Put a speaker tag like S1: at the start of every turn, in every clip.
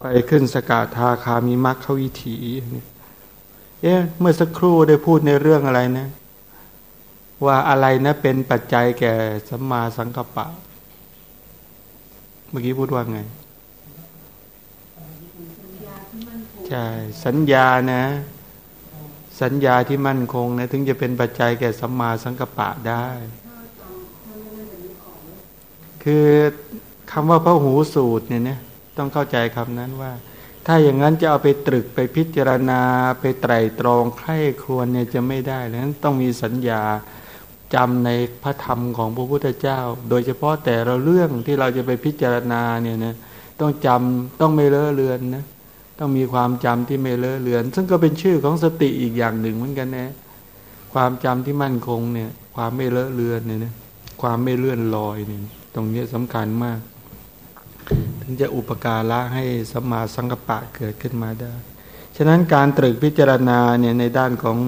S1: ไปขึ้นสกาทาคามีมัคควิถีเอ๊ะเมื่อสักครู่ได้พูดในเรื่องอะไรนะ ว่าอะไรนะเป็นปัจจัยแก่สัมมาสังกัปปะ เมื่อกี้พูดว่าไงใช่สัญญานะ สัญญาที่มั่นคงนะถึงจะเป็นปัจจัยแก่สัมมาสังกัปปะได้ คือคำว่าพระหูสูตรเนี่ยนะ ต้องเข้าใจคำนั้นว่า ถ้าอย่างนั้นจะเอาไปตรึกไปพิจารณาไปไตรตรองใคร่ครวญเนี่ยจะไม่ได้แล้วต้องมีสัญญาจำในพระธรรมของพระพุทธเจ้า โดยเฉพาะแต่เราเรื่องที่เราจะไปพิจารณาเนี่ยนะต้องจำต้องไม่เลอะเลือนนะต้องมีความจำที่ไม่เลอะเลือน ซึ่งก็เป็นชื่อของสติอีกอย่างหนึ่งเหมือนกันนะ ความจำที่มั่นคงเนี่ย ความไม่เลอะเลือนเนี่ยนะความไม่เลื่อนลอยเนี่ย ตรงนี้สำคัญมาก ถึงจะอุปการะให้สัมมาสังกปะเกิดขึ้นมาได้ ฉะนั้นการตรึกพิจารณาเนี่ยในด้านของ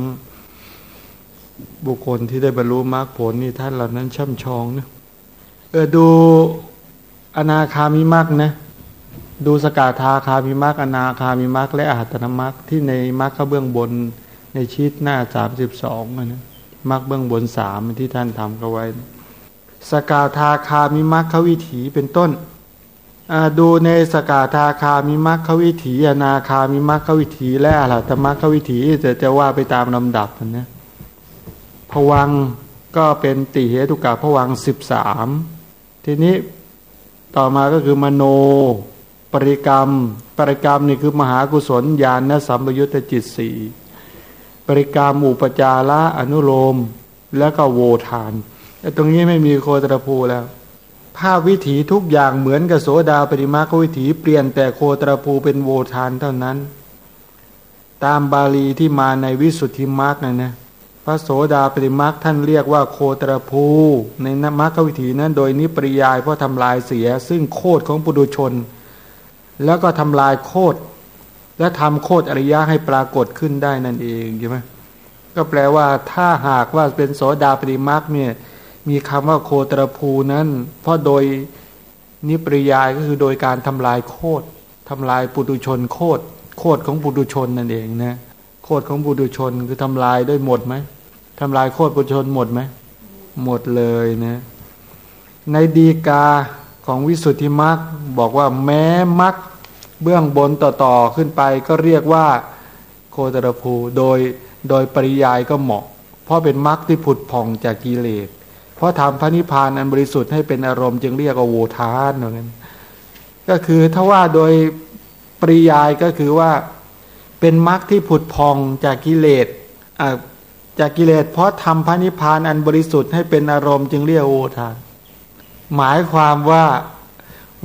S1: บุคคลที่ได้บรรลุมรรคผลนี่ท่านเหล่านั้นช่ำชองนะเออดูอนาคามิมรรคนะดูสกาธาคามิมรรคอนาคามิมรรคและอาหตนมรรคที่ในมรรคเบื้องบนในชีตหน้าสามสิบสองนะมรรคเบื้องบนสามที่ท่านทำกันไว้ สกาธาคามิมรรควิถีเป็นต้น ดูในสกาธาคามิมรรควิถีอนาคามิมรรควิถีและอาหตมรรควิถีจะจะว่าไปตามลำดับนะผวังก็เป็นติเหตุกะผวังสิบสามทีนี้ต่อมาก็คือมโน ปริกรรม ปริกรรมนี่คือมหากุศลญาณสัมปยุตจิตสี่ปริกรรมอุปจาระอนุโลม แล้วก็โวทานแต่ตรงนี้ไม่มีโคตรภูแล้ว ภาพวิถีทุกอย่างเหมือนกับโสดาปริมาควิถีเปลี่ยนแต่โคตรภูเป็นโวทานเท่านั้น ตามบาลีที่มาในวิสุทธิมรรคนะนะพระโสดาปริมักท่านเรียกว่าโคตรภูในมรรควิถีนั้นโดยนิปริยายเพราะทำลายเสีย ซึ่งโคดของปุถุชน แล้วก็ทำลายโคดและทำโคดอริยะให้ปรากฏขึ้นได้นั่นเองใช่ไหมก็แปลว่าถ้าหากว่าเป็นโสดาปริมักเนี่ย มีคำว่าโคตรภูนั้น เพราะโดยนิปริยายก็คือโดยการทำลายโคดทำลายปุถุชนโคดโคดของปุถุชนนั่นเองนะโคดของปุถุชนคือทำลายได้หมดไหมทำลายโคตรปุชนหมดไหมหมดเลยนะในดีกาของวิสุทธิมรรคบอกว่าแม้มรรคเบื้องบนต่อๆขึ้นไปก็เรียกว่าโคตรภูโดยโดยปริยายก็เหมาะ เพราะเป็นมรรคที่ผุดผ่องจากกิเลส เพราะทำพระนิพพานอันบริสุทธิ์ให้เป็นอารมณ์จึงเรียกว่าโวทานเหมือนกันก็คือถ้าว่าโดยปริยายก็คือว่าเป็นมรรคที่ผุดผ่องจากกิเลสจากกิเลสเพราะทำพระนิพพานอันบริสุทธิ์ให้เป็นอารมณ์จึงเรียกโวทาน หมายความว่า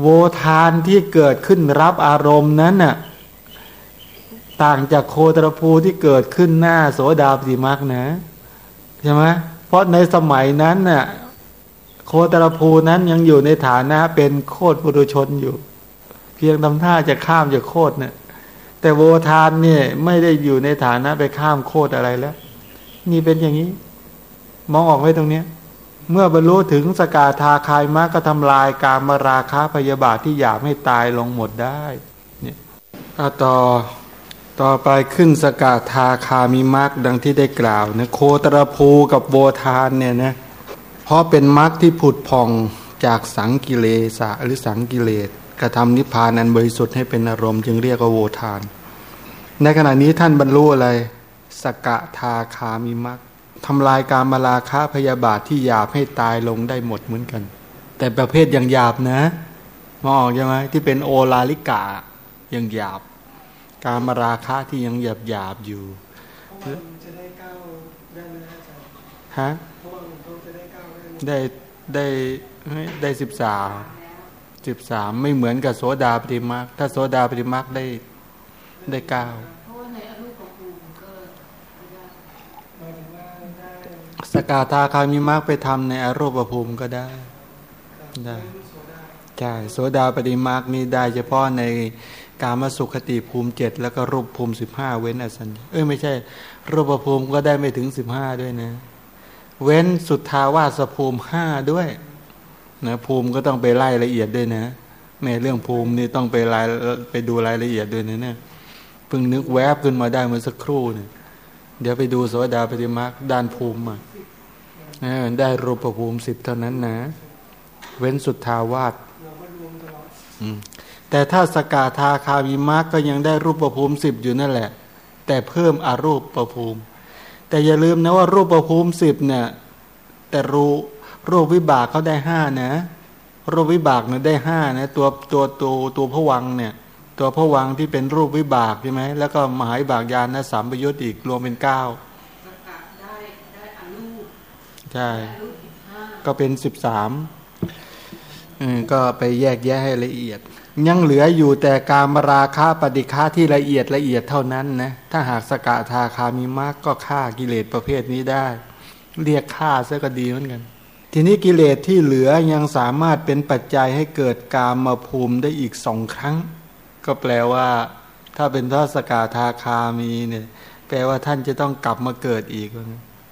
S1: โวทานที่เกิดขึ้นรับอารมณ์นั้นน่ะต่างจากโคตรภูที่เกิดขึ้นหน้าโสดาปฏิมักนะใช่ไหม ราะในสมัยนั้นน่ะโคตรภูนั้นยังอยู่ในฐานะเป็นโคตรปุถุชนอยู่ เพียงทำท่าจะข้ามจากโคตรเนี่ยแต่โวทานเนี่ยไม่ได้อยู่ในฐานะไปข้ามโคตรอะไรแล้ว นี่เป็นอย่างนี้ มองออกไหมตรงเนี้ย เมื่อบรรลุถึงสกาทาคายมรรก็ทำลายการมาราคาพยาบาทที่อยากให้ตายลงหมดได้ เนี่ยต่อ ต่อไปขึ้นสกาทาคามิมรรคดังที่ได้กล่าวนะโคตรภูกับโวทานเนี่ยนะเพราะเป็นมรรคที่ผุดผ่องจากสังกิเลสหรือสังกิเลสกระทำนิพพานอันบริสุทธิ์ให้เป็นอารมณ์จึงเรียกว่าโวทาน ในขณะนี้ท่านบรรลุอะไร สกะทาคามิมักทำลายการมาลาค้าพยาบาทที่หยาบให้ตายลงได้หมดเหมือนกัน แต่ประเภทอย่างหยาบนะมองใช่ไหมที่เป็นโอลาลิกายังหยาบ การมาราคาที่ยังหยาบหยาบอยู่ฮะได้ได้ได้สิบสามสิบสามไม่เหมือนกับโสดาปฏิมาถ้าโสดาปฏิมาได้ได้เก้าสกาตาคามีมรรคไปทำในอรูปภูมิก็ได้ได้ใช่โสดาปฏิมรรคนี่ได้เฉพาะใน การมาสุขติภูมิเจ็ดแล้วก็รูปภูมิสิบห้าเว้นอสัญญาเอ้ยไม่ใช่ รูปภูมิก็ได้ไม่ถึงสิบห้าด้วยนะ เว้นสุทธาวาสภูมิห้าด้วยนะภูมิก็ต้องไปไล่ละเอียดด้วยนะแม่เรื่องภูมินี่ต้องไปรายไปดูรายละเอียดด้วยนะเนี่ยเพิ่งนึกแวบขึ้นมาได้เมื่อสักครู่เนี่ยเดี๋ยวไปดูสวสดาปฏิมาด้านภูมิมาได้รูปภูมิสิบเท่านั้นนะ เว้นสุดทาวาส แต่ถ้าสกาทาคามีมรรคก็ยังได้รูปภูมิสิบอยู่นั่นแหละ แต่เพิ่มอารูปประภูมิ แต่อย่าลืมนะว่ารูปประภูมิสิบเนี่ยแต่รู้รูปวิบากเขาได้ห้านะรูปวิบากเนี่ยได้ห้านะตัวตัวตัวตัวพวังเนี่ยตัวพวังที่เป็นรูปวิบากใช่ไหมแล้วก็มหาวิบากยานนะสามประยุทธ์อีกรวมเป็นเก้าใช่ก็เป็นสิบสามก็ไปแยกแยะให้ละเอียด ยังเหลืออยู่แต่การมราคาปฏิฆาที่ละเอียดละเอียดเท่านั้นนะถ้าหากสกทาคามีมากก็ฆ่ากิเลสประเภทนี้ได้ เรียกฆ่าซะก็ดีเหมือนกัน ทีนี้กิเลสที่เหลือยังสามารถเป็นปัจจัยให้เกิดกามมาภูมิได้อีกสองครั้ง ก็แปลว่า ถ้าเป็นพระสกทาคามีเนี่ยแปลว่าท่านจะต้องกลับมาเกิดอีก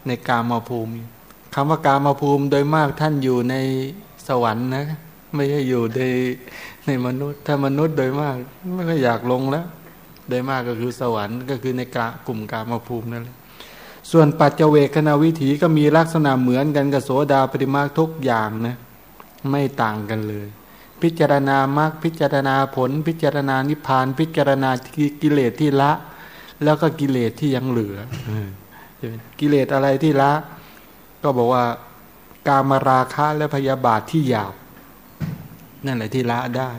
S1: ในกามมาภูมิคำว่ากามาภูมิโดยมากท่านอยู่ในสวรรค์นะ ไม่ใช่อยู่ใน ในมนุษย์ ถ้ามนุษย์โดยมากไม่ค่อยอยากลงแล้ว โดยมากก็คือสวรรค์ก็คือในกะกลุ่มกามาภูมินั่นแหละส่วนปัจเจเวคณาวิถีก็มีลักษณะเหมือนกันกับโสดาปฏิมาทุกอย่างนะไม่ต่างกันเลย พิจารณามรรคพิจารณาผล พิจารณานิพพาน พิจารณากิเลสที่ละ แล้วก็กิเลสที่ยังเหลือกิเลสอะไรที่ละ ก็บอกว่ากามาราคะและพยาบาทที่หยาบ นั่นแหละที่ละได้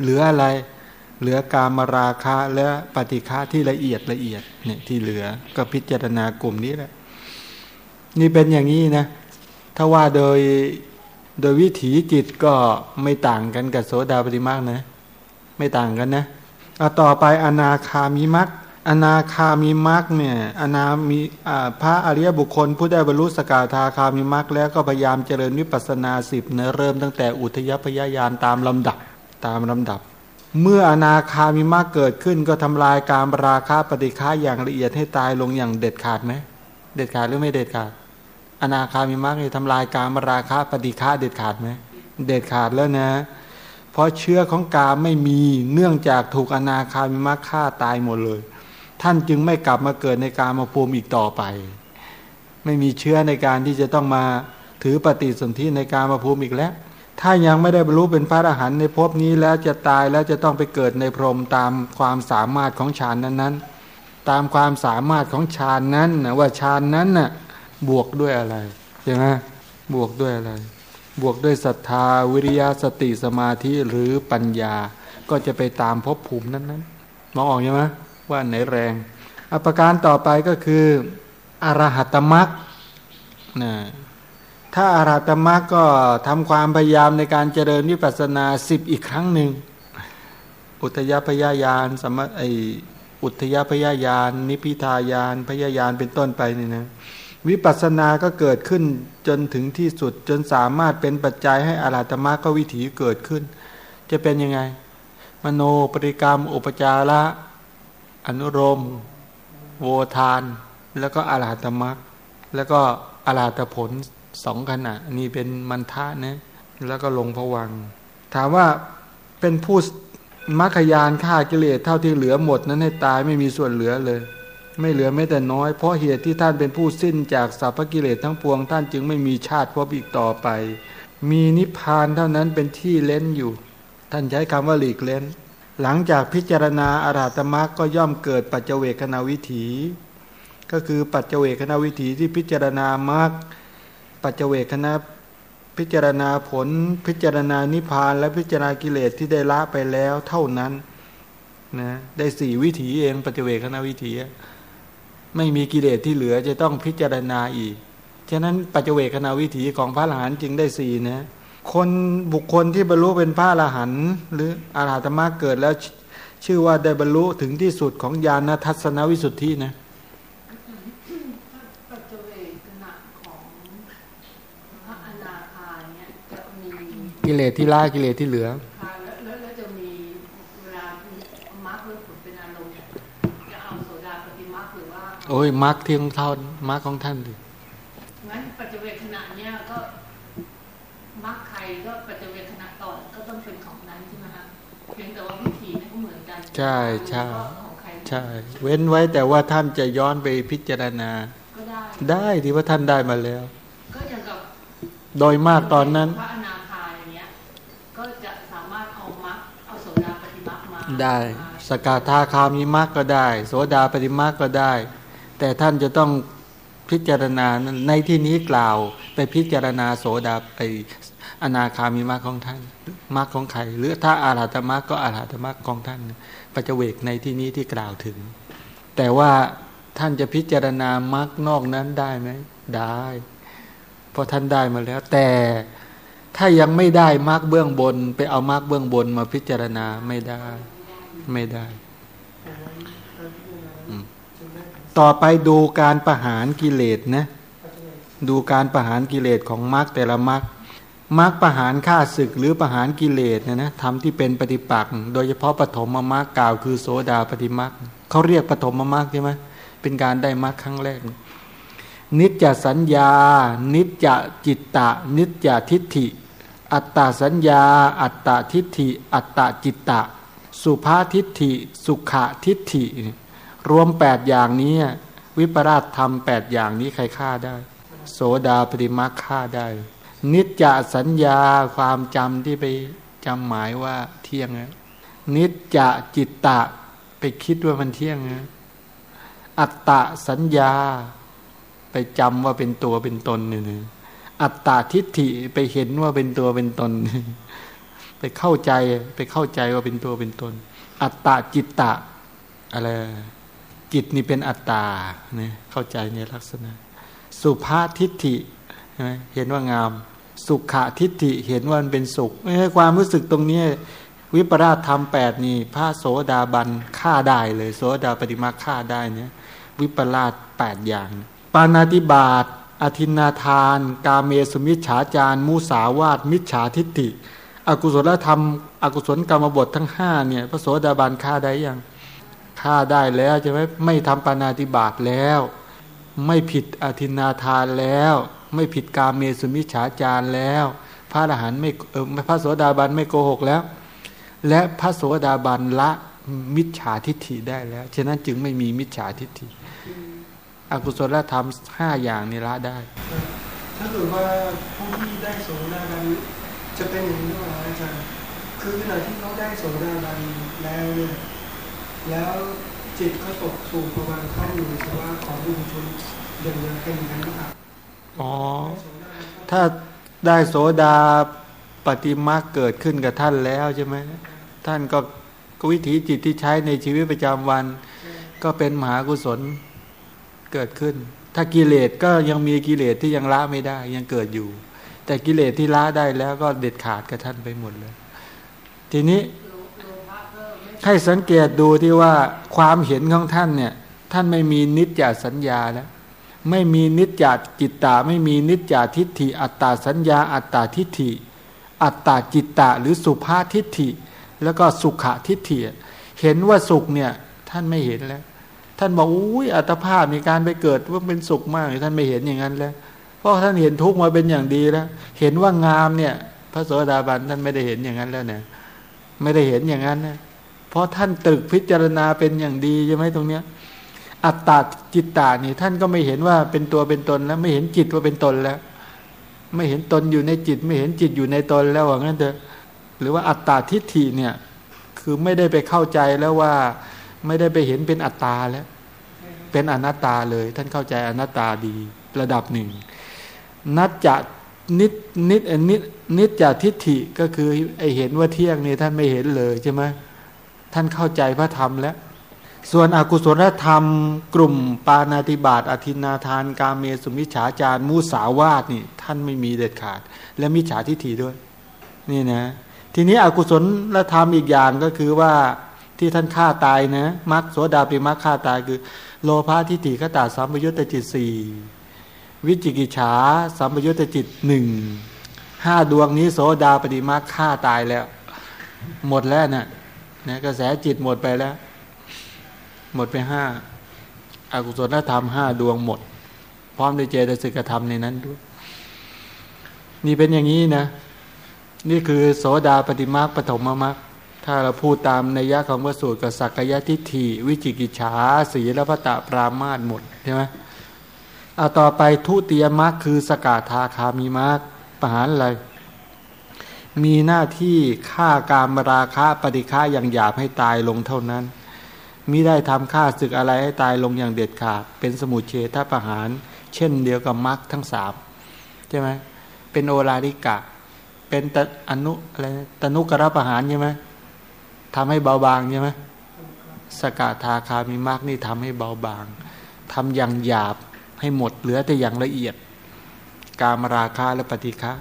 S1: เหลืออะไร เหลือการมาราคะและปฏิฆาที่ละเอียดละเอียดเนี่ยที่เหลือก็พิจารณากลุ่มนี้แหละ นี่เป็นอย่างนี้นะ ถ้าว่าโดยโดยวิถีจิตก็ไม่ต่างกันกับโสดาปฏิมาคนะ ไม่ต่างกันนะเอาต่อไปอนาคามิมัก อนาคามีมรรคเนี่ยอนามีพระอริยบุคคล ผู้ได้บรรลุสกาธาคามีมรรคแล้วก็พยายามเจริญวิปัสนาสิบเนะเริ่มตั้งแต่อุทยพยายานตามลำดับตามลำดับ เมื่ออนาคามีมรรคเกิดขึ้นก็ทำลายการราคาปฏิฆาอย่างละเอียดให้ตายลงอย่างเด็ดขาดไหมเด็ดขาดหรือไม่เด็ดขาด อนาคามีมรรคทำลายการราคาปฏิฆาเด็ดขาดไหมเด็ดขาดแล้วนะ เพราะเชื้อของกาไม่มีเนื่องจากถูกอนาคามีมรรคฆ่าตายหมดเลย ท่านจึงไม่กลับมาเกิดในการมาภูมิอีกต่อไป ไม่มีเชื้อในการที่จะต้องมาถือปฏิสนธิในการมาภูมิอีกแล้ว ถ้ายังไม่ได้บรรลุเป็นพระอรหันต์ในภพนี้แล้วจะตายแล้วจะต้องไปเกิดในพรหมตามความสามารถของฌานนั้นๆ ตามความสามารถของฌานนั้นนะว่าฌานนั้นน่ะบวกด้วยอะไรใช่ไหมบวกด้วยอะไร บวกด้วยศรัทธาวิริยะสติสมาธิหรือปัญญาก็จะไปตามภพภูมินั้นๆมองออกใช่ไหม ว่าไหนแรงอปการต่อไปก็คืออรหัตมรักนะถ้าอรหัตมรักก็ทำความพยายามในการเจริญวิปัสสนาสิบอีกครั้งหนึ่ง อุทยพยายานสมไออุทยพยายาน นิพิทายานพยายานเป็นต้นไปนี่นะวิปัสสนาก็เกิดขึ้นจนถึงที่สุดจนสามารถเป็นปัจจัยให้อรหัตมรรคก็วิถีเกิดขึ้น จะเป็นยังไง มโนปริกรรม อุปจาระ อนุโรม โวทาน แล้วก็อาลาตมักแล้วก็อาลาตผลสองขณะ นี่เป็นมันทะนะแล้วก็ลงผวัง ถามว่าเป็นผู้มัคยานฆ่ากิเลสเท่าที่เหลือหมดนั้นให้ตายไม่มีส่วนเหลือเลย ไม่เหลือแม้แต่น้อย เพราะเหตุที่ท่านเป็นผู้สิ้นจากสัพพกิเลสทั้งปวง ท่านจึงไม่มีชาติพบอีกต่อไป มีนิพพานเท่านั้นเป็นที่เล่นอยู่ ท่านใช้คำว่าหลีกเล่น หลังจากพิจารณาอาราธมรรคก็ย่อมเกิดปัจเจเวคณาวิถี ก็คือปัจเจเวคณาวิถีที่พิจารณามรรคปัจเจเวคณพิจารณาผล พิจารณานิพพานและพิจารณากิเลสที่ได้ละไปแล้วเท่านั้นนะได้สี่วิถีเองปัจเจเวคณาวิถี ไม่มีกิเลสที่เหลือจะต้องพิจารณาอีกฉะนั้นปัจเจเวคณาวิถีของพระอรหันต์จึงได้สี่นะ คนบุคคลที่บรรลุเป็นพระอรหันต์หรืออรหัตมรรคเกิดแล้วชื่อว่าได้บรรลุถึงที่สุดของญาณทัศนวิสุทธินะกิเลสที่ละกิเลสที่เหลือโอ้ยมรรคที่ของท่านมรรคของท่านดิ
S2: งั้นปัจจุบันขณะเนี้ยก็มรรคใครก็ปัจจุบันขณะต่อก็ต้องเป็นของนั้นใช่ไหมคะ พียงแต่ว่าพิธีเนี่ยก็เหมือนกัน
S1: ใช่ใช่
S2: แล้วก็ของใคร
S1: ใช่เว้นไว้แต่ว่าท่านจะย้อนไปพิจารณา
S2: ก็ได้
S1: ได้ที่ว่าท่านได้มาแล้ว
S2: ก็อย่างกับ
S1: โดยมากตอนนั้น
S2: พระอนาคาอย่างเงี้ยก็จะสามารถเอามรรคเอาโสดาปฏิมรรคมา
S1: ได้
S2: มา
S1: สกาธาคามีมรรคก็ได้ โสดาปฏิมรรคก็ได้ แต่ท่านจะต้องพิจารณาในที่นี้กล่าว ไปพิจารณาโสดาไป อนาคามีมรรคของท่านมรรคของใครหรือถ้าอาราธมรรคก็อาราธมรรคของท่านปัจเจเวกในที่นี้ที่กล่าวถึง แต่ว่าท่านจะพิจารณามรรคนอกนั้นได้ไหมได้เพราะท่านได้มาแล้ว แต่ถ้ายังไม่ได้มรรคเบื้องบน ไปเอามรรคเบื้องบนมาพิจารณาไม่ได้ ไม่ได้ต่อไปดูการประหารกิเลสนะ ดูการประหารกิเลสของมรรคแต่ละมรรค มรรคประหารฆ่าศึกหรือประหารกิเลสนะนะทำที่เป็นปฏิปักษ์โดยเฉพาะปฐมมรรคกล่าวคือโสดาปฏิมรรคเขาเรียกปฐมมรรคใช่ไหมเป็นการได้มรรคครั้งแรก นิจจสัญญา นิจจจิตตะ นิจจทิฏฐิ อัตตาสัญญา อัตตาทิฏฐิ อัตตาจิตตะ สุภาทิฏฐิ สุขะทิฏฐิ รวมแปดอย่างนี้ วิปราชธรรมแปดอย่างนี้ใครฆ่าได้ โสดาปฏิมาฆ่าได้ นิจจสัญญาความจำที่ไปจำหมายว่าเที่ยงนะนิจจจิตตะไปคิดว่ามันเที่ยงนะอัตตะสัญญา ไปจำว่าเป็นตัวเป็นตนเนี่ยอัตตาทิฏฐิไปเห็นว่าเป็นตัวเป็นตน ไปเข้าใจไปเข้าใจว่าเป็นตัวเป็นตน อัตตาจิตตะอะไรจิตนี่เป็นอัตตาเนี่ยเข้าใจในลักษณะ สุภาทิฏฐิเห็นว่างาม สุขะทิฏฐิเห็นว่ามันเป็นสุขความรู้สึกตรงนี้วิปราชธรรมแปดนี่พระโสดาบันฆ่าได้เลย โสดาปฏิมาฆ่าได้เนี่ยวิปลาสแปดอย่าง ปานาติบาตอธินาทาน กาเมสุมิจฉาจารมุสาวาตมิจฉาทิฏฐิ อกุศลธรรม อกุศลกรรมบททั้งห้าเนี่ยพระโสดาบันฆ่าได้ยังฆ่าได้แล้วใช่ไหมไม่ทำปานาติบาตแล้ว ไม่ผิดอธินาทานแล้ว ไม่ผิดกาเมสุมิจฉาจารแล้ว พระอรหันต์ไม่พระโสดาบันไม่โกหกแล้ว และพระโสดาบันละมิจฉาทิฏฐิได้แล้ว ฉะนั้นจึงไม่มีมิจฉาทิฏฐิ อกุศลธรรมห้าอย่างนี้ละได้
S3: ถ้าเกิดว่าผู้ที่ได้โสดาบันจะเป็นอย่างนี้หรือเปล่าอาจารย์ คือขณะที่เขาได้โสดาบันแล้วเนี่ย แล้วจิตก็ตกสู่ประมาณขั้นอยู่สภาวะของบุญชนอย่างยังเป็นอย่างนั้นหรือเปล่า
S1: อ๋อ ถ้าได้โสดาปฏิมาเกิดขึ้นกับท่านแล้วใช่ไหมท่านก็กวิถีจิตที่ใช้ในชีวิตประจำวัน ก็เป็นมหากุศลเกิดขึ้น ถ้ากิเลสก็ยังมีกิเลสที่ยังละไม่ได้ยังเกิดอยู่ แต่กิเลสที่ละได้แล้วก็เด็ดขาดกับท่านไปหมดเลย ทีนี้ให้สังเกตดูที่ว่าความเห็นของท่านเนี่ย ท่านไม่มีนิจจสัญญาแล้ว ไม่มีนิจจจิตตาไม่มีนิจจทิฏฐิ อัตตาสัญญา อัตตาทิฏฐิ อัตตาจิตตะหรือสุภาทิฏฐิ แล้วก็สุขทิฏฐิ เห็นว่าสุขเนี่ยท่านไม่เห็นแล้ว ท่านบอกอุ้ยอัตภาพมีการไปเกิดว่าเป็นสุขมากท่านไม่เห็นอย่างนั้นแล้ว เพราะท่านเห็นทุกข์มาเป็นอย่างดีแล้ว เห็นว่างามเนี่ย พระโสดาบันท่านไม่ได้เห็นอย่างนั้นแล้วเนี่ยไม่ได้เห็นอย่างนั้นนะเพราะท่านตรึกพิจารณาเป็นอย่างดีใช่ไหมตรงเนี้ย อัตตาจิตตานี่ท่านก็ไม่เห็นว่าเป็นตัวเป็นตนแล้ว ไม่เห็นจิตว่าเป็นตนแล้ว ไม่เห็นตนอยู่ในจิต ไม่เห็นจิตอยู่ในตนแล้วว่างั้นเถอะหรือว่าอัตตาทิฏฐิเนี่ย คือไม่ได้ไปเข้าใจแล้วว่า ไม่ได้ไปเห็นเป็นอัตตาแล้ว เป็นอนัตตาเลย ท่านเข้าใจอนัตตาดีระดับหนึ่ง นัจจะนิดนิดนิดนิจจทิฏฐิก็คือไอเห็นว่าเที่ยงนี่ท่านไม่เห็นเลยใช่ไหมท่านเข้าใจพระธรรมแล้ว ส่วนอกุศลธรรม กลุ่มปานาติบาตอธินาทานกาเมสุมิฉาจารมูสาวาตนี่ท่านไม่มีเด็ดขาด และมิจฉาทิฏฐิด้วย นี่นะ ทีนี้อกุศลธรรมอีกอย่างก็คือว่าที่ท่านฆ่าตายนะมรรคโสดาปิมรรคฆ่าตายคือ โลภะทิฏฐิขตาสัมปยุตตจิตสี่วิจิกิจฉาสัมปยุตตจิตหนึ่งห้าดวงนี้โสดาปิมาฆ่าตายแล้ว หมดแล้วนะนะกระแสจิตหมดไปแล้ว หมดไปห้าอากุศลธรรมห้าดวงหมด พร้อมด้วยเจตสิกธรรมในนั้นด้วย นี่เป็นอย่างนี้นะ นี่คือโสดาปฏิมาปฐมมรรคถ้าเราพูดตามในยะของพระสูตรกับสักกายทิฏฐิวิจิกิจฉาสีและพระตะปรามาตหมดใช่ไหมเอาต่อไปทุติยมรรคคือสกาธาคามีมรรคประหารอะไร มีหน้าที่ฆ่าการมราคะปฏิฆาอย่างหยาบให้ตายลงเท่านั้น มิได้ทำฆ่าศึกอะไรให้ตายลงอย่างเด็ดขาด เป็นสมุเฉทประหาร เช่นเดียวกับมรรคทั้งสามใช่ไหมเป็นโอราลิกะ เป็นตอนุอะไรตนุกรประหารใช่ไหมทำให้เบาบางใช่ไหมสกาทาคามีมรรคนี่ทำให้เบาบางทำอย่างหยาบให้หมดเหลือแต่อย่างละเอียด การมราคาและปฏิฆะ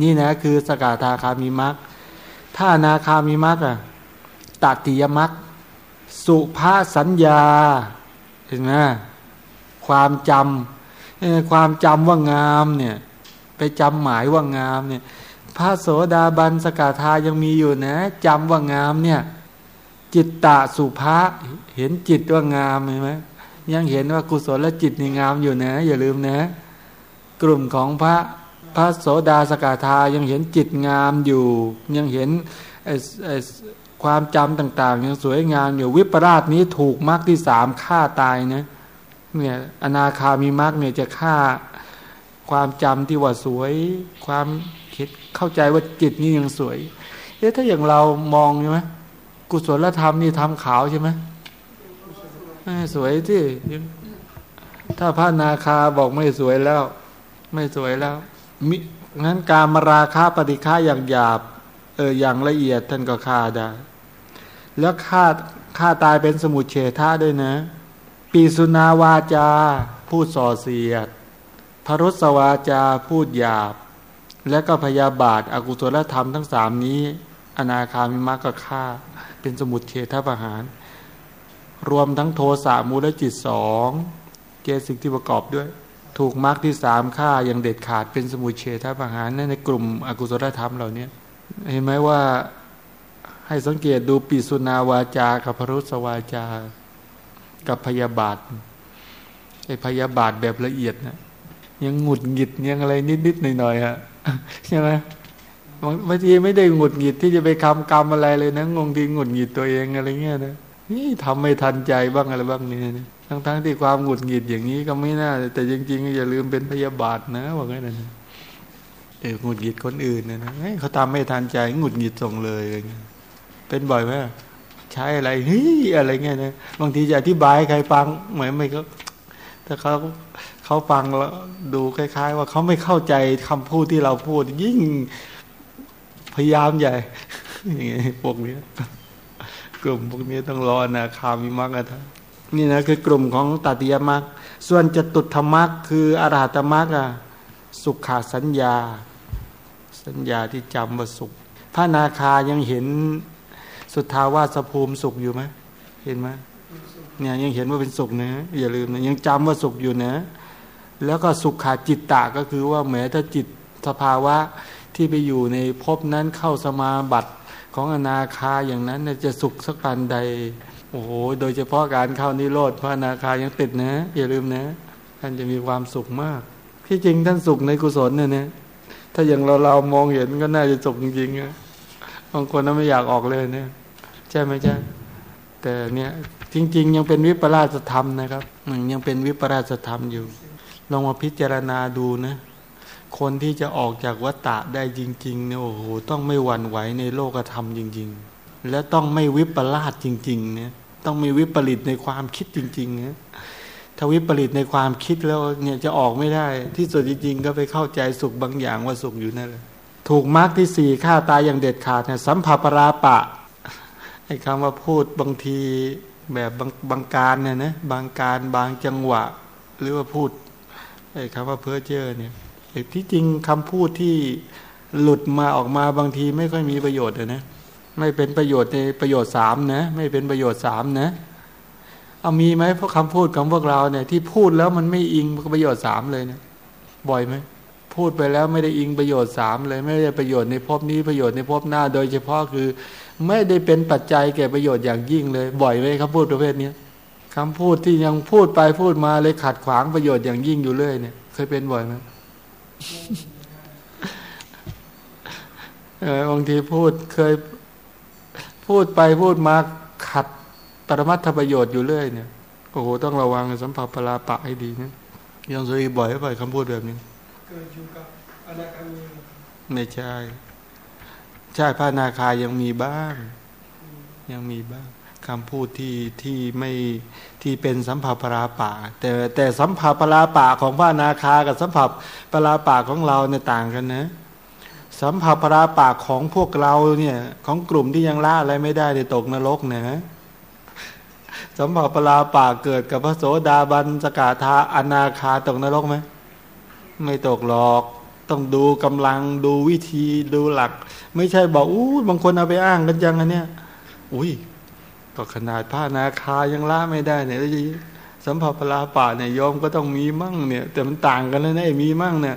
S1: นี่นะคือสกาทาคามีมรรคถ้านาคามีมรรคอะตติยมรรค สุภาสัญญาเห็นไหมความจำความจำว่างามเนี่ย ไปจำหมายว่างามเนี่ย พระโสดาบันสกาธายังมีอยู่นะจำว่างามเนี่ย จิตตะสุภาเห็นจิตว่างามเห็นไหมยังเห็นว่ากุศลและจิตนี่งามอยู่นะ อย่าลืมนะ กลุ่มของพระพระโสดาสกาธายังเห็นจิตงามอยู่ ยังเห็น ความจำต่างๆยังสวยงามอยู่วิปราชนี้ถูกมรรคที่สามฆ่าตายนะเนี่ยอนาคามีมรรคเนี่ยจะฆ่าความจำที่ว่าสวย ความคิดเข้าใจว่าจิตนี่ยังสวยเอ๊ะถ้าอย่างเรามองใช่ไหมกุศลธรรมนี่ทำขาวใช่ไหมสวยที่ถ้าพระนาคาบอกไม่สวยแล้ว ไม่สวยแล้วมิงั้นการมาราคาปฏิฆาอย่างหยาบเอออย่างละเอียดท่านก็ฆ่าได้ แล้วฆ่าฆ่าตายเป็นสมุทเฉทาด้วยนะ ปีสุนาวาจา พูดส่อเสียด พรุสวาจาพูดหยาบ และก็พยาบาทอากุศลธรรมทั้งสามนี้ อนาคามิมากก็ฆ่า เป็นสมุทเฉทประหาร รวมทั้งโทสะมูลจิตสองเจสิกที่ประกอบด้วย ถูกมรรคที่สามฆ่าอย่างเด็ดขาดเป็นสมุทเฉทประหารนั่นในกลุ่มอกุศลธรรมเหล่านี้เห็นไหมว่า ให้สังเกตดูปิสุนาวาจา กับพรุสวาจา กับพยาบาทไอพยาบาทแบบละเอียดนะยังหงุดหงิดยังอะไรนิดๆหน่อยๆฮะใช่ไหมบางทีไม่ได้หงุดหงิดที่จะไปคำกรรมอะไรเลยนะงงทีหงุดหงิดตัวเองอะไรเงี้ยนะนี่ทำไม่ทันใจบ้างอะไรบ้างนี่นะทั้งๆที่ความหงุดหงิดอย่างนี้ก็ไม่น่า แต่จริงๆอย่าลืมเป็นพยาบาทนะว่างั้นนะเออหงุดหงิดคนอื่นนะนะเขาทำไม่ทันใจหงุดหงิดส่งเลยอะไรเงี้ย เป็นบ่อยไหมใช้อะไรเฮ้ยอะไรเงี้ยนะบางทีจะอธิบายใครฟังเหมือนไม่เขาถ้าเขาเขาฟังแล้วดูคล้าย ๆ ว่าเขาไม่เข้าใจคำพูดที่เราพูด ยิ่งพยายามใหญ่อย่างเงี้ยพวกนี้กลุ่มพวกนี้ต้องรอนะคามิมักนะนี่นะคือกลุ่มของตัติยมักส่วนจะตุธรรมักคืออาราตมักอะสุขาสัญญา สัญญาที่จำว่าสุขพระนาคายังเห็น สุทธาวาสภูมิสุขอยู่ไหมเห็นไหมเนี่ยยังเห็นว่าเป็นสุขนะอย่าลืมนะยังจำว่าสุขอยู่นะ แล้วก็สุขขาจิตตะก็คือว่าแม้ถ้าจิตสภาวะที่ไปอยู่ในภพนั้นเข้าสมาบัติของอนาคาอย่างนั้นจะสุขสักปันใด โอ้โห โดยเฉพาะการเข้านิโรธพระอนาคายังติดนะ อย่าลืมนะ ท่านจะมีความสุขมาก ที่จริงท่านสุขในกุศลเนี่ยนะถ้าอย่างเราเรามองเห็นก็น่าจะสุขจริงๆอะบางคนน่าไม่อยากออกเลยเนี่ย ใช่ไหมใช่แต่เนี่ยจริง ๆ ยังเป็นวิปลาสธรรมนะครับยังเป็นวิปลาสธรรมอยู่ ลองมาพิจารณาดูนะคนที่จะออกจากวัฏฏะได้จริงๆเนี่ยโอ้โหต้องไม่หวั่นไหวในโลกธรรมจริง ๆ และต้องไม่วิปลาสจริงๆเนี่ยต้องมีวิปริตในความคิดจริงๆเนี่ยถ้าวิปริตในความคิดแล้วเนี่ยจะออกไม่ได้ ที่สุดจริงๆ ก็ไปเข้าใจสุขบางอย่างว่าสุขอยู่นั่นแหละถูกมรรคที่สี่ฆ่าตายอย่างเด็ดขาดเนี่ยสัมผัสปราปะ ไอ้คำว่าพูดบางทีแบบบางบางการเนี่ยนะบางการบางจังหวะ หรือว่าพูดไอ้คำว่าเพ้อเจ้อเนี่ยที่จริงคำพูดที่หลุดมาออกมาบางทีไม่ค่อยมีประโยชน์นะไม่เป็นประโยชน์ในประโยชน์สามนะไม่เป็นประโยชน์สามนะเอามีไหมพราะคำพูดของพวกเราเนี่ย ที่พูดแล้วมันไม่อิงประโยชน์สามเลยเนะบ่อยไหมพูดไปแล้วไม่ได้อิงประโยชน์สามเลย ไม่ได้ประโยชน์ในภพนี้ประโยชน์ในภพหน้า โดยเฉพาะคือ ไม่ได้เป็นปัจจัยแก่ประโยชน์อย่างยิ่งเลย บ่อยไหมครับพูดประเภทนี้คำพูดที่ยังพูดไปพูดมาเลยขัดขวางประโยชน์อย่างยิ่งอยู่เรื่อยเนี่ย เคยเป็นบ่อยไหมบางทีพูดเคยพูพูดไปพูดมาขัดปรมัตถประโยชน์อยู่เรื่อยเนี่ยโอ้โหต้องระวังสัมผัสปลาปะให้ดีนะยังเคยบ่อยไปคำพูดแบบนี้
S3: เกิดอยู่กับอนาคามี
S1: ไม่ใช่ ใช่พระนาคายังมีบ้าง ยังมีบ้างคำพูดที่ที่ไม่ที่เป็นสัมผัสปราป่าแต่แต่สัมผัสปราป่าของพระนาคากับสัมผัสปราป่าของเราเนี่ยต่างกันนะ สัมผัสปราป่าของพวกเราเนี่ย ของกลุ่มที่ยังละอะไรไม่ได้เนี่ยตกนรกนะสัมผัสปราป่าเกิดกับพระโสดาบันสกาธาอนาคาตกนรกไหมไม่ตกหรอก ต้องดูกำลังดูวิธีดูหลัก ไม่ใช่บอกอู้บางคนเอาไปอ้างกันจังอันเนี้ยอุ้ยก็ขนาดผ้านาคายังละไม่ได้เนี่ยแล้วสัมผัสปลาป่าเนี่ยยอมก็ต้องมีมั่งเนี่ย แต่มันต่างกันแล้วนะไอ้มีมั่งเนี่ย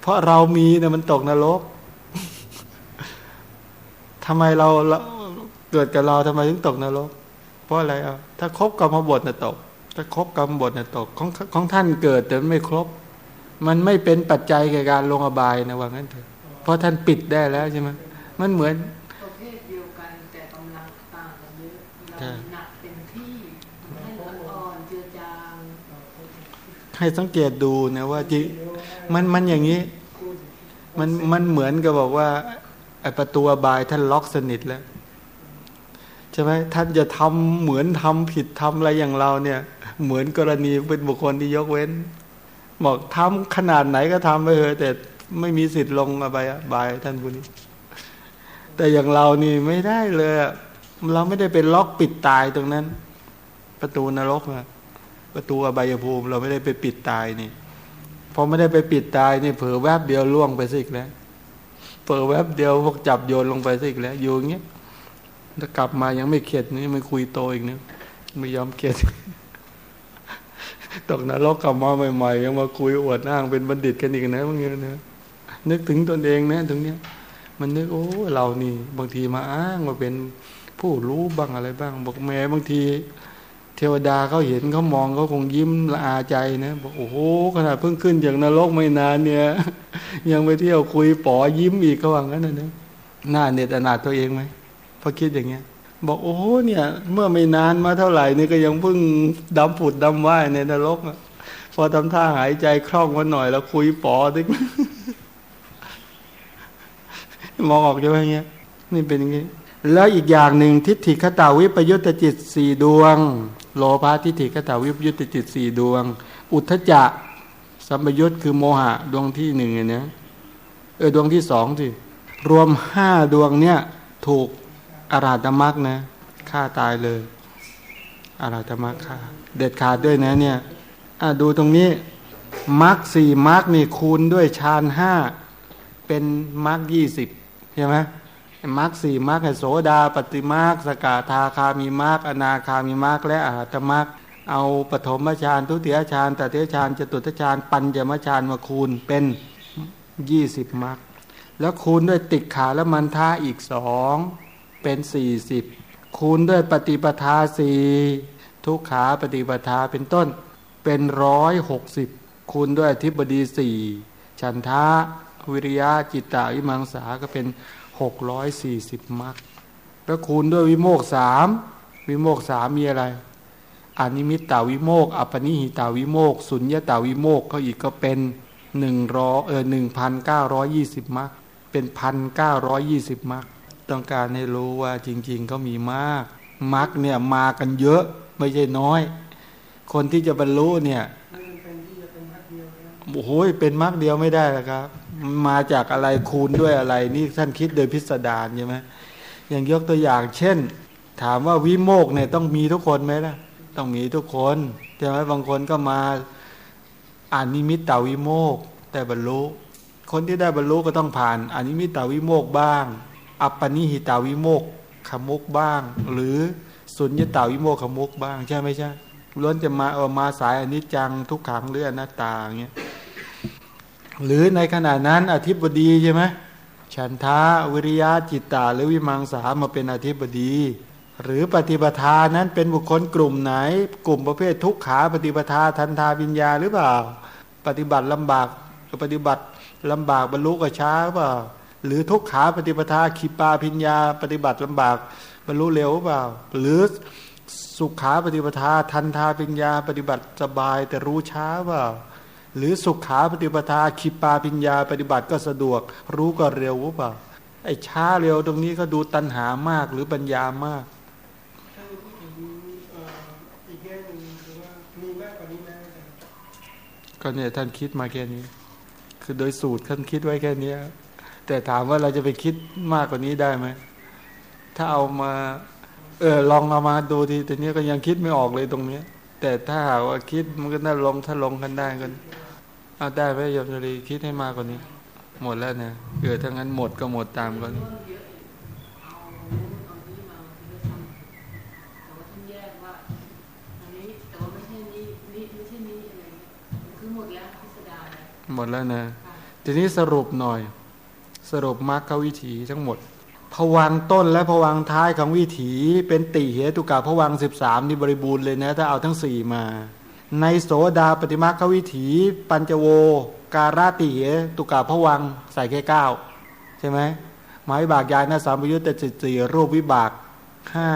S1: เพราะเรามีเนี่ยมันตกนรกทำไมเราเกิดกับเราทำไมถึงตกนรกเพราะอะไรอะถ้าครบกรรมบทน่ะตก ถ้าครบกรรมบทน่ะตกของของท่านเกิดแต่ไม่ครบ มันไม่เป็นปัจจัยแก่การลงอบายนะว่างั้นเถอะเพราะท่านปิดได้แล้วใช่ไหมมันเหมือน
S2: ประเภทเดียวกันแต่กำลังต่างกันเยอะเรา
S1: ใช่
S2: หนักเต็มที่ให้อ่อนๆเจือจาง
S1: ให้สังเกตดูนะว่าจริงมันมันอย่างนี้ มันมันเหมือนกับบอกว่าไอประตูอบายท่านล็อกสนิทแล้วใช่ไหมท่านจะทำเหมือนทำผิดทำอะไรอย่างเราเนี่ย เหมือนกรณีเป็นบุคคลที่ยกเว้น บอกทำขนาดไหนก็ทำไปเถอะแต่ไม่มีสิทธิ์ลงอบายบายท่านผู้นี้ แต่อย่างเรานี่ไม่ได้เลย เราไม่ได้เป็นล็อกปิดตายตรงนั้น ประตูนรกอะประตูอบายภูมิ เราไม่ได้ไปปิดตายนี่พอไม่ได้ไปปิดตายนี่เผลอแวบเดียวล่วงไปสิกแล้วเผลอแวบเดียวพวกจับโยนลงไปสิกแล้วอยู่อย่างเงี้ยถ้ากลับมายังไม่เข็ดนี่ไม่คุยโตอีกเนี่ยไม่ยอมเข็ด ตกนรกกลับมาใหม่ๆยังมาคุยอวดอ้างเป็นบัณฑิตกันอีกนะบางอย่างนะนึกถึงตนเองนะตรงเนี้ย มันนึกโอ้เรานี่บางทีมาอ้างว่าเป็นผู้รู้บ้างอะไรบ้าง บอกแม้บางที เทวดาเขาเห็นเขามองเขาคงยิ้มละอาใจนะบอกโอ้โหขนาดเพิ่งขึ้นจากนรกไม่นานเนี่ย ยังไปเที่ยวคุยป๋อยิ้มอีกเขาว่างั้นนะเนี่ยหน้าเนตอนาถตัวเองไหมพอคิดอย่างเงี้ย บอกโอ้โหเนี่ย เมื่อไม่นานมาเท่าไหร่นี่ก็ยังเพิ่งดำผุดดำว่ายในนรกพอทำท่าหายใจคล่องมาหน่อยแล้วคุยปอติ๊กมองออกใช่ไหมเงี้ยนี่เป็นอย่างงี้ แล้วอีกอย่างหนึ่งทิฏฐิคตาวิปยุติจิตสี่ดวง โลภะทิฏฐิคตาวิปยุติจิตสี่ดวง อุทธจะสัมยุตคือโมหะ ดวงที่หนึ่งเนี่ยเออดวงที่สองสิรวมห้าดวงเนี่ย ถูก อาราธมักนะฆ่าตายเลย อาราธมักฆ่าเด็ดขาดด้วยนะเนี่ยดูตรงนี้มักสี่มักนี่คูณด้วยฌานห้าเป็นมักยี่สิบใช่ไหมมักสี่มักโสดาปฏิมักสกาทาคามีมักอนาคามีมักและอาหตมักเอาปฐมฌานทุติยฌานตติยฌานจตุตฌานปัญจมฌานมาคูณเป็นยี่สิบมักแล้วคูณด้วยติกขาและมันท่าอีกสอง เป็นสี่สิบคูณด้วยปฏิปทาสี่ทุกขาปฏิปทาเป็นต้นเป็นร้อยหกสิบคูณด้วยอธิบดีสี่ฉันทะวิริยะจิตตาวิมังสาก็เป็นหกร้อยสี่สิบมรรคแล้วคูณด้วยวิโมกสามวิโมกสามมีอะไรอานิมิตตาวิโมกอัปนิหิตาวิโมกสุญญตาวิโมกเขาอีกก็เป็นหนึ่งร้อยเออหนึ่งพันเก้าร้อยี่สิบมรรคเป็นพันเก้าร้อยี่สิบมรรค ต้องการให้รู้ว่าจริงๆเขามีมากมรรคเนี่ยมากันเยอะ ไม่ใช่น้อย คนที่จะบรรลุเนี่ยโอ้โหเป็นมรรคเดียวไม่ได้หรอครับ มาจากอะไรคูณด้วยอะไร นี่ท่านคิดโดยพิสดารใช่ไหมอย่างยกตัวอย่าง เช่น ถามว่าวิโมกเนี่ยต้องมีทุกคนไหมล่ะ ต้องมีทุกคนใช่ไหมบางคนก็มาอ่านนิมิตตาวิโมกแต่บรรลุคนที่ได้บรรลุก็ต้องผ่านอนิมิตตวิโมกข์บ้าง อัปปณิหิตวิโมกขมุขบ้าง หรือสุญญตวิโมกขมุขบ้าง ใช่ไหมใช่ล้วนจะมาเออมาสายอนิจจังทุกขังหรืออนัตตางเงี้ยหรือในขณะนั้นอธิบดีใช่ไหมฉันทะวิริยะจิตตาหรือวิมังสามาเป็นอธิบดี หรือปฏิปทานั้นเป็นบุคคลกลุ่มไหน กลุ่มประเภททุกขาปฏิปทาทันทาวิญญาหรือเปล่า ปฏิบัติลำบากปฏิบัติลำบากบรรลุก็ช้าหรือเปล่า หรือทุกขาปฏิปทาขีปาพิญญา ปฏิบัติลำบากบรรลุเร็วเปล่า หรือสุขาปฏิปทาทันทาปิญญา ปฏิบัติสบายแต่รู้ช้าเปล่า หรือสุขาปฏิปทาขีปาปิญญา ปฏิบัติก็สะดวก รู้ก็เร็วเปล่าไอ้ช้าเร็วตรงนี้ก็ดูตัณหามากหรือปัญญามาก
S3: ถ้าพูดถึงเอ่ออีกแง่หนึ่งคือว่ามีมากกว่านี้ไหมอาจารย์
S1: ก็เนี่ยท่านคิดมาแค่นี้ คือโดยสูตรท่านคิดไว้แค่เนี้ย แต่ถามว่าเราจะไปคิดมากกว่านี้ได้ไหมถ้าเอามา เออลองเอามาดูทีแต่เนี้ยก็ยังคิดไม่ออกเลยตรงเนี้ย แต่ถ้าหากว่าคิดมันก็น่าลงถ้าลงกันได้กันเอาได้ไหมโยมจรีคิดให้มากกว่านี้ หมดแล้วเนี่ยเออถ้างั้นหมดก็หมดตามกัน
S2: เรื่องเยอะเอาเอาที่มาที่จะทำแต่ว่าท่านแยกว่าอันนี้แต่ว่าไม่ใช่นี้นี่ไม่ใช่นี้อะไรเงี้ยคือหมดแล้วพิสดารแล้ว
S1: หมดแล้วนะ
S2: ค่ะ
S1: ทีนี้สรุปหน่อย สรุปมรรควิถีทั้งหมดผวังค์ต้นและผวังค์ท้ายของวิถีเป็นติเหตุกะผวังสิบสามนี่บริบูรณ์เลยนะถ้าเอาทั้งสี่มา ในโสดาปฏิมาควิถี ปัญจโว การาติเหตุกะผวังค์ใส่แค่เก้าใช่ไหมหมายวิบากยายนะสามปยุทธ์แต่จิตสี่รูปวิบากห้า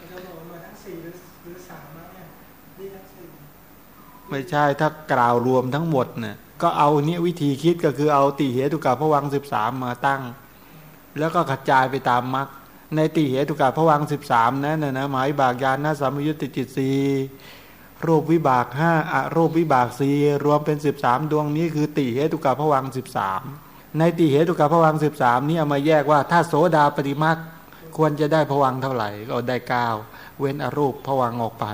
S3: อาจารย์บอกว่ามาทั้งสี่หรือหรือสามมั้งเนี่ยนี่ทั้งสี่
S1: ไม่ใช่ถ้ากล่าวรวมทั้งหมดเนี่ย ก็เอาเนี้ยวิธีคิดก็คือเอาติเหตุกะผวังสิบสามมาตั้ง แล้วก็กระจายไปตามมรรคในติเหตุกะผวังสิบสามนั้นนะนะหมายบากยานนะสามยุติจิตสีรูปวิบากห้าอะรูปวิบากสีรวมเป็นสิบสามดวงนี้คือติเหตุกะผวังสิบสามในติเหตุกะผวังสิบสามนี้เอามาแยกว่าถ้าโสดาปฏิมาคควรจะได้ผวังเท่าไหร่ก็ได้เก้าเว้นอรูปผวังออกไป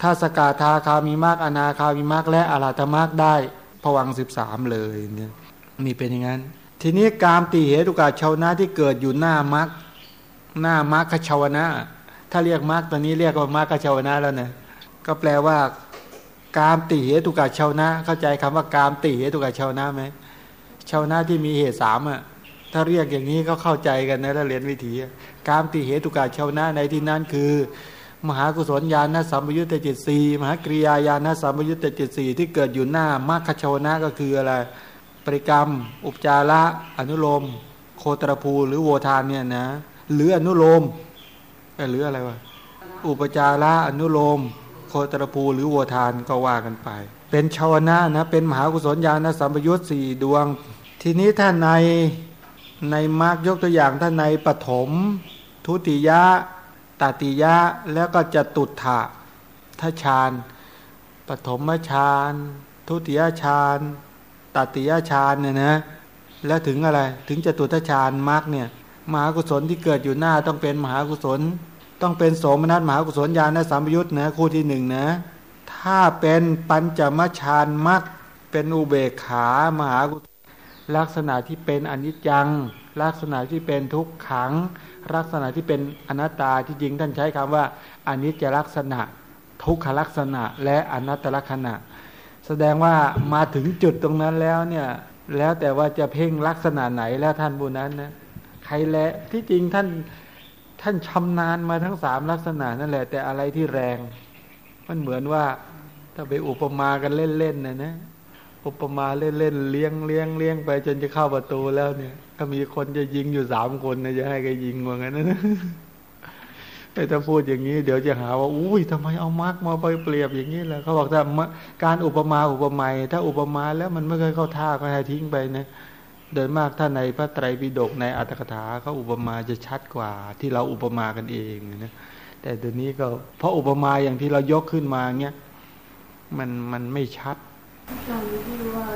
S1: ถ้าสกาทาคามีมากอนาคามีมากและอาราธมากได้ ผวังสิบสามเลยเนี่ยนี่เป็นอย่างนั้น ทีนี้กามติเหตุกาชาวนะที่เกิดอยู่หน้ามักหน้ามักขชาวนะ ถ้าเรียกมักตอนนี้เรียกว่ามักขชาวนะแล้วนะก็แปลว่ากามติเหตุกาชาวนะ เข้าใจคำว่ากามติเหตุกาชาวนะไหมชาวนะที่มีเหตุสามอะถ้าเรียกอย่างนี้ก็เข้าใจกันนะถ้าเรียนวิถีกามติเหตุกาชาวนะในที่นั้นคือ มหากุศลญาณสัมปยุตตจิตสีมหากริยาญาณสัมปยุตตจิตสีที่เกิดอยู่หน้ามรรคชาวนะก็คืออะไรปริกรรม อุปจาระอนุโลม โคตรภูหรือโวทานเนี่ยนะหรืออนุโลมหรืออะไรวะอุปจาระอนุโลม โคตรภูหรือโวทานก็ว่ากันไป เป็นชาวนะนะเป็นมหากุศลญาณสัมปยุตสี่ดวง ทีนี้ถ้าในในมรรคยกตัวอย่างถ้าในปฐมทุติยะ ตติยะแล้วก็จะตุถะทฌานปฐมฌานทุติยฌานตติยฌานเนี่ยนะแล้วถึงอะไรถึงจะตุทฌานมรรคเนี่ยมหากุศลที่เกิดอยู่หน้าต้องเป็นมหากุศล ต้องเป็นโสมนัสมหากุศลญาณสามยุทธ์นะคู่ที่หนึ่งนะถ้าเป็นปัญจมฌานมรรคเป็นอุเบกขามหากุศลลักษณะที่เป็นอนิจจัง ลักษณะที่เป็นทุกขัง ลักษณะที่เป็นอนัตตาที่จริงท่านใช้คำว่าอนิจจลักษณะ ทุกขลักษณะ และอนัตตลักษณะ แสดงว่ามาถึงจุดตรงนั้นแล้วเนี่ยแล้วแต่ว่าจะเพ่งลักษณะไหนแล้วท่านบุญนั้นนะใครแลที่จริงท่านท่านชำนาญมาทั้งสามลักษณะนั่นแหละ แต่อะไรที่แรง มันเหมือนว่าถ้าไปอุปมากันเล่นๆนะนะ อุปมาเล่นๆเลี้ยงเลี้ยงเลี้ยงไปจนจะเข้าประตูแล้วเนี่ย ถ้ามีคนจะยิงอยู่สามคนนะจะให้แกยิงว่างั้นนะแต่ถ้าพูดอย่างนี้ เดี๋ยวจะหาว่าอุ้ยทำไมเอามาร์กมาไปเปรียบอย่างนี้ล่ะเขาบอกถ้าการอุปมาอุปไมยถ้าอุปมาแล้วมันไม่เคยเข้าท่าก็ให้ทิ้งไปนะโดยมากถ้าในพระไตรปิฎกในอัตถกถาเขาอุปมาจะชัดกว่า ที่เราอุปมากันเองนะแต่เดี๋ยวนี้ก็เพราะอุปมาอย่างที่เรายกขึ้นมาเนี้ยมันมันไม่ชัด
S2: อาจารย์ที่ว่า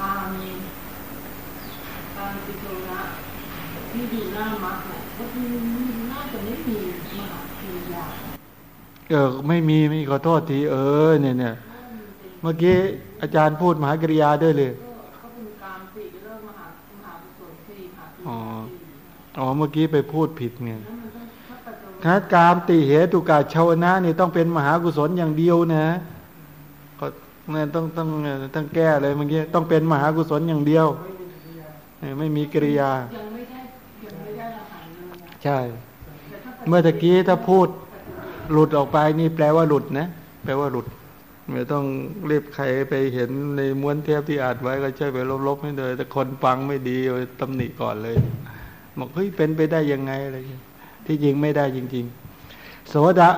S2: การการปิโตระที่ดูหน้ามักเนี่ยก็คือน่าจะไม่มีมหาปิยา
S1: เออไม่มีไม่ขอโทษทีเออเนี่ยเนี่ยเมื่อกี้อาจารย์พูดมหากริยาด้วยเลย
S2: อ๋
S1: ออ๋อเมื่อกี้ไปพูดผิดไง
S2: แล้วมันต้องถ้าปัจจุบัน
S1: ถ้ากามติเหตุกาชาวนะนี่ต้องเป็นมหากุศลอย่างเดียวนะ เนี่ยต้องต้องต้องแก้เลยเมื่อกี้ต้องเป็นมหากุศลอย่างเดียว
S3: ไม่มีปฏิยา
S1: เออไม่มีกริยาใช่ เมื่อตะกี้ถ้าพูดหลุดออกไปนี่แปลว่าหลุดนะแปลว่าหลุดไม่ต้องรีบใครไปเห็นในม้วนเทปที่อ่านไว้ก็ใช่ไปลบๆให้เลย แต่คนฟังไม่ดีตำหนิก่อนเลยบอกเฮ้ยเป็นไปได้ยังไงอะไรที่จริงไม่ได้จริง ๆ โสดา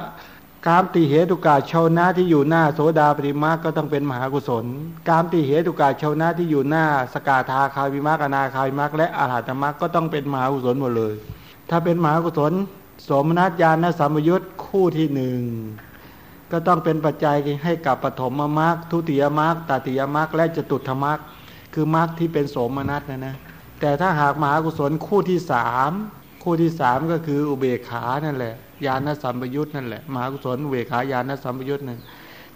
S1: กามติเหตุกาชาวนาที่อยู่หน้าโสดาปริมาก็ต้องเป็นมหากุศล กามติเหตุกาชาวนาที่อยู่หน้า สกาธาคาวิมากอนาคาวิมากและอาหารตมรกก็ต้องเป็นมหากุศลหมดเลย ถ้าเป็นมหากุศล สมนัตญาณสัมยุตคู่ที่หนึ่งก็ต้องเป็นปัจจัยให้กับปฐมมรรคทุติยมรรคตติยมรรคและจตุถมรรคคือมรรคที่เป็นโสมนัตนะนะแต่ถ้าหากมหากุศลคู่ที่สามคู่ที่สามก็คืออุเบกขานั่นแหละ ญาณสัมปยุตนั่นแหละมหากุศลเบกขาญาณสัมปยุตนั่น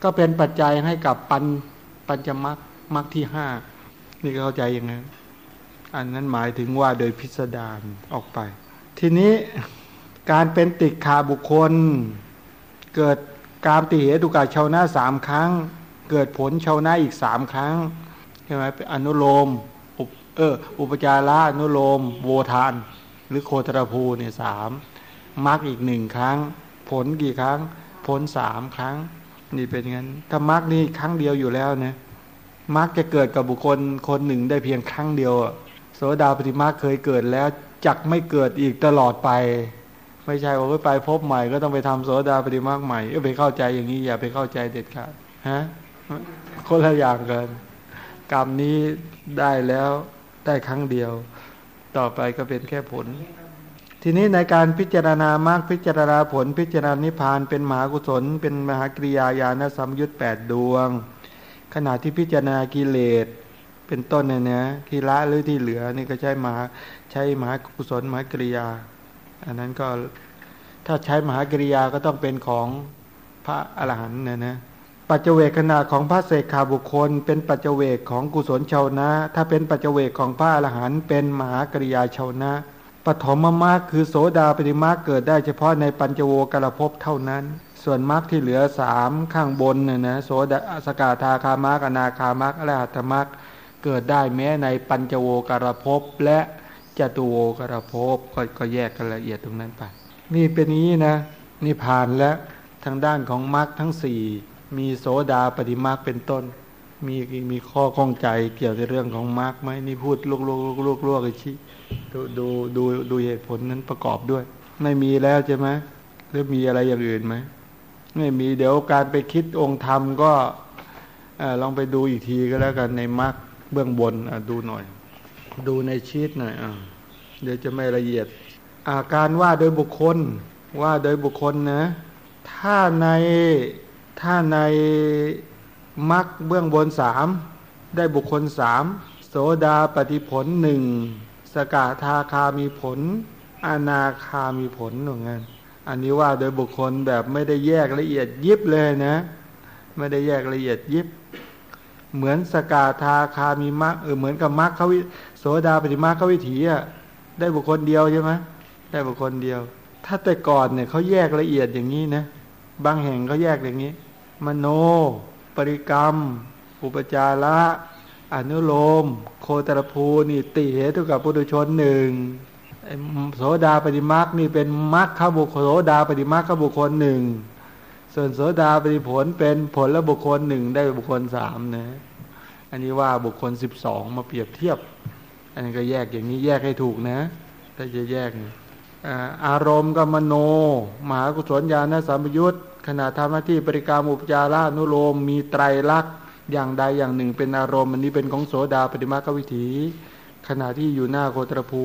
S1: ก็เป็นปัจจัยให้กับปัญปัญจมรรคมรรคที่ห้านี่เข้าใจยังไงอันนั้นหมายถึงว่าโดยพิสดารออกไป ทีนี้การเป็นติดขาบุคคล เกิดการติเหตุกาชาวนาสามครั้ง เกิดผลชาวนาอีกสามครั้งใช่ไหมเป็นอนุโลมเอออุปจาระอนุโลม โวทาน หรือโคตรภูเนี่ยสาม มรรคอีกหนึ่งครั้ง ผลกี่ครั้ง ผลสามครั้ง นี่เป็นงั้น ถ้ามรรคนี่ครั้งเดียวอยู่แล้วเนี่ยมรรคจะเกิดกับบุคคลคนหนึ่งได้เพียงครั้งเดียวโสดาปฏิมาเคยเกิดแล้วจักไม่เกิดอีกตลอดไป ไม่ใช่ว่าไปพบใหม่ก็ต้องไปทำโสดาปฏิมาใหม่ไปเข้าใจอย่างนี้อย่าไปเข้าใจเด็ดขาดฮะคนละอย่างกันกรรมนี้ได้แล้วได้ครั้งเดียว ต่อไปก็เป็นแค่ผล ทีนี้ในการพิจารณามากพิจารณาผลพิจารณานิพานเป็นมหากุศล เป็นมหากริยาญาณสัมยุตแปดดวง ขณะที่พิจารณากิเลสเป็นต้นเนี่ยนะที่ละหรือที่เหลือนี่ก็ใช้มหาใช้มหากุศลมหากริยา อันนั้นก็ถ้าใช้มหากริยาก็ต้องเป็นของพระอรหันต์นะนะปัจเจกขณะของพระเสกขาบุคคล เป็นปัจเจกของกุศลชาวนะ ถ้าเป็นปัจเจกของพระอรหันต์เป็นมหากริยาชาวนะ ปฐมมรรคคือโสดาปฏิมาเกิดได้เฉพาะในปัญจโวกรภพเท่านั้น ส่วนมรรคที่เหลือสามข้างบนเนี่ยนะโสดาสกาธาคามรรคอนาคามรรคและอัตมรรคเกิดได้แม้ในปัญจโวกรภพและจตุโวกรภพก็ก็แยกกันละเอียดตรงนั้นไป นี่เป็นนี้นะ นี่ผ่านแล้วทางด้านของมรรคทั้งสี่มีโสดาปฏิมรรคเป็นต้น มีมีข้อข้องใจเกี่ยวกับเรื่องของมารรคไหมนี่พูดลูกลูกลูกลูกชี้ดูดูดูดูเหตุผลนั้นประกอบด้วย ไม่มีแล้วใช่ไหมหรือมีอะไรอย่างอื่นไหมไม่มีเดี๋ยวการไปคิดองค์ธรรมก็ลองไปดูอีกทีก็แล้วกันในมารรคเบื้องบนดูหน่อย ดูในชีตหน่อยอเดี๋ยวจะไม่ละเอียดอาการว่าโดยบุคคลว่าโดยบุคคลนะ ถ้าในถ้าใน มรรคเบื้องบนสามได้บุคคลสามโสดาปฏิผลหนึ่งสกาทาคามีผล อนาคามีผลหนึ่งงั้นอันนี้ว่าโดยบุคคลแบบไม่ได้แยกละเอียดยิบเลยนะ ไม่ได้แยกละเอียดยิบ เหมือนสกาทาคามีมรรคเออเหมือนกับมรรคเขาวิโสดาปฏิมาเขาวิถีอะได้บุคคลเดียวใช่ไหมได้บุคคลเดียว ถ้าแต่ก่อนเนี่ยเขาแยกละเอียดอย่างนี้นะบางแห่งเขาแยกอย่างนี้ มโน ริกรรม อุปจาระอนุโลม โคตรภูนี่ติเหตุกับปุถุชนหนึ่งโสดาปฏิมาคนี่เป็นมรรคบุคคลโสดาปฏิมาคขบุคคลหนึ่งส่วนโสดาปฏิผลเป็นผลและบุคคลหนึ่งได้บุคคลสามนะอันนี้ว่าบุคคลสิบสองมาเปรียบเทียบ อันนี้ก็แยกอย่างนี้แยกให้ถูกนะถ้าจะแยกอารมณ์กับมโน มหากุศลญาณสัมยุต ขณะทำหน้าที่บริการอุปจารานุโลมมีไตรลักษณ์อย่างใดอย่างหนึ่งเป็นอารมณ์อันนี้เป็นของโสดาปฏิมาควิถี ขณะที่อยู่หน้าโคตรภู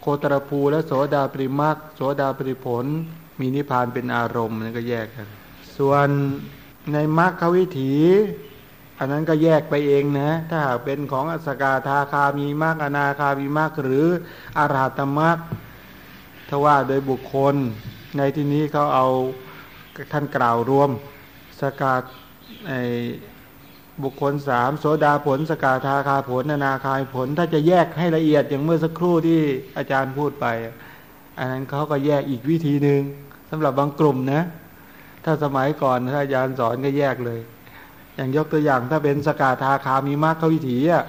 S1: โคตรภูและโสดาปิมาคโสดาปิผล มีนิพพานเป็นอารมณ์นั่นก็แยกกัน ส่วนในมรรควิถี อันนั้นก็แยกไปเองนะ ถ้าหากเป็นของอสกาธาคามีมากอนาคามีมากหรืออาราตมากถ้าว่าโดยบุคคลในที่นี้เขาเอา ท่านกล่าวรวมสกาไอบุคคลสามโสดาผล สกาธาคาผลอนาคาผล ถ้าจะแยกให้ละเอียดอย่างเมื่อสักครู่ที่อาจารย์พูดไป อันนั้นเขาก็แยกอีกวิธีหนึ่งสำหรับบางกลุ่มนะ ถ้าสมัยก่อนถ้าอาจารย์สอนก็แยกเลย อย่างยกตัวอย่างถ้าเป็นสกาธาคามีมากเขาวิถีอะ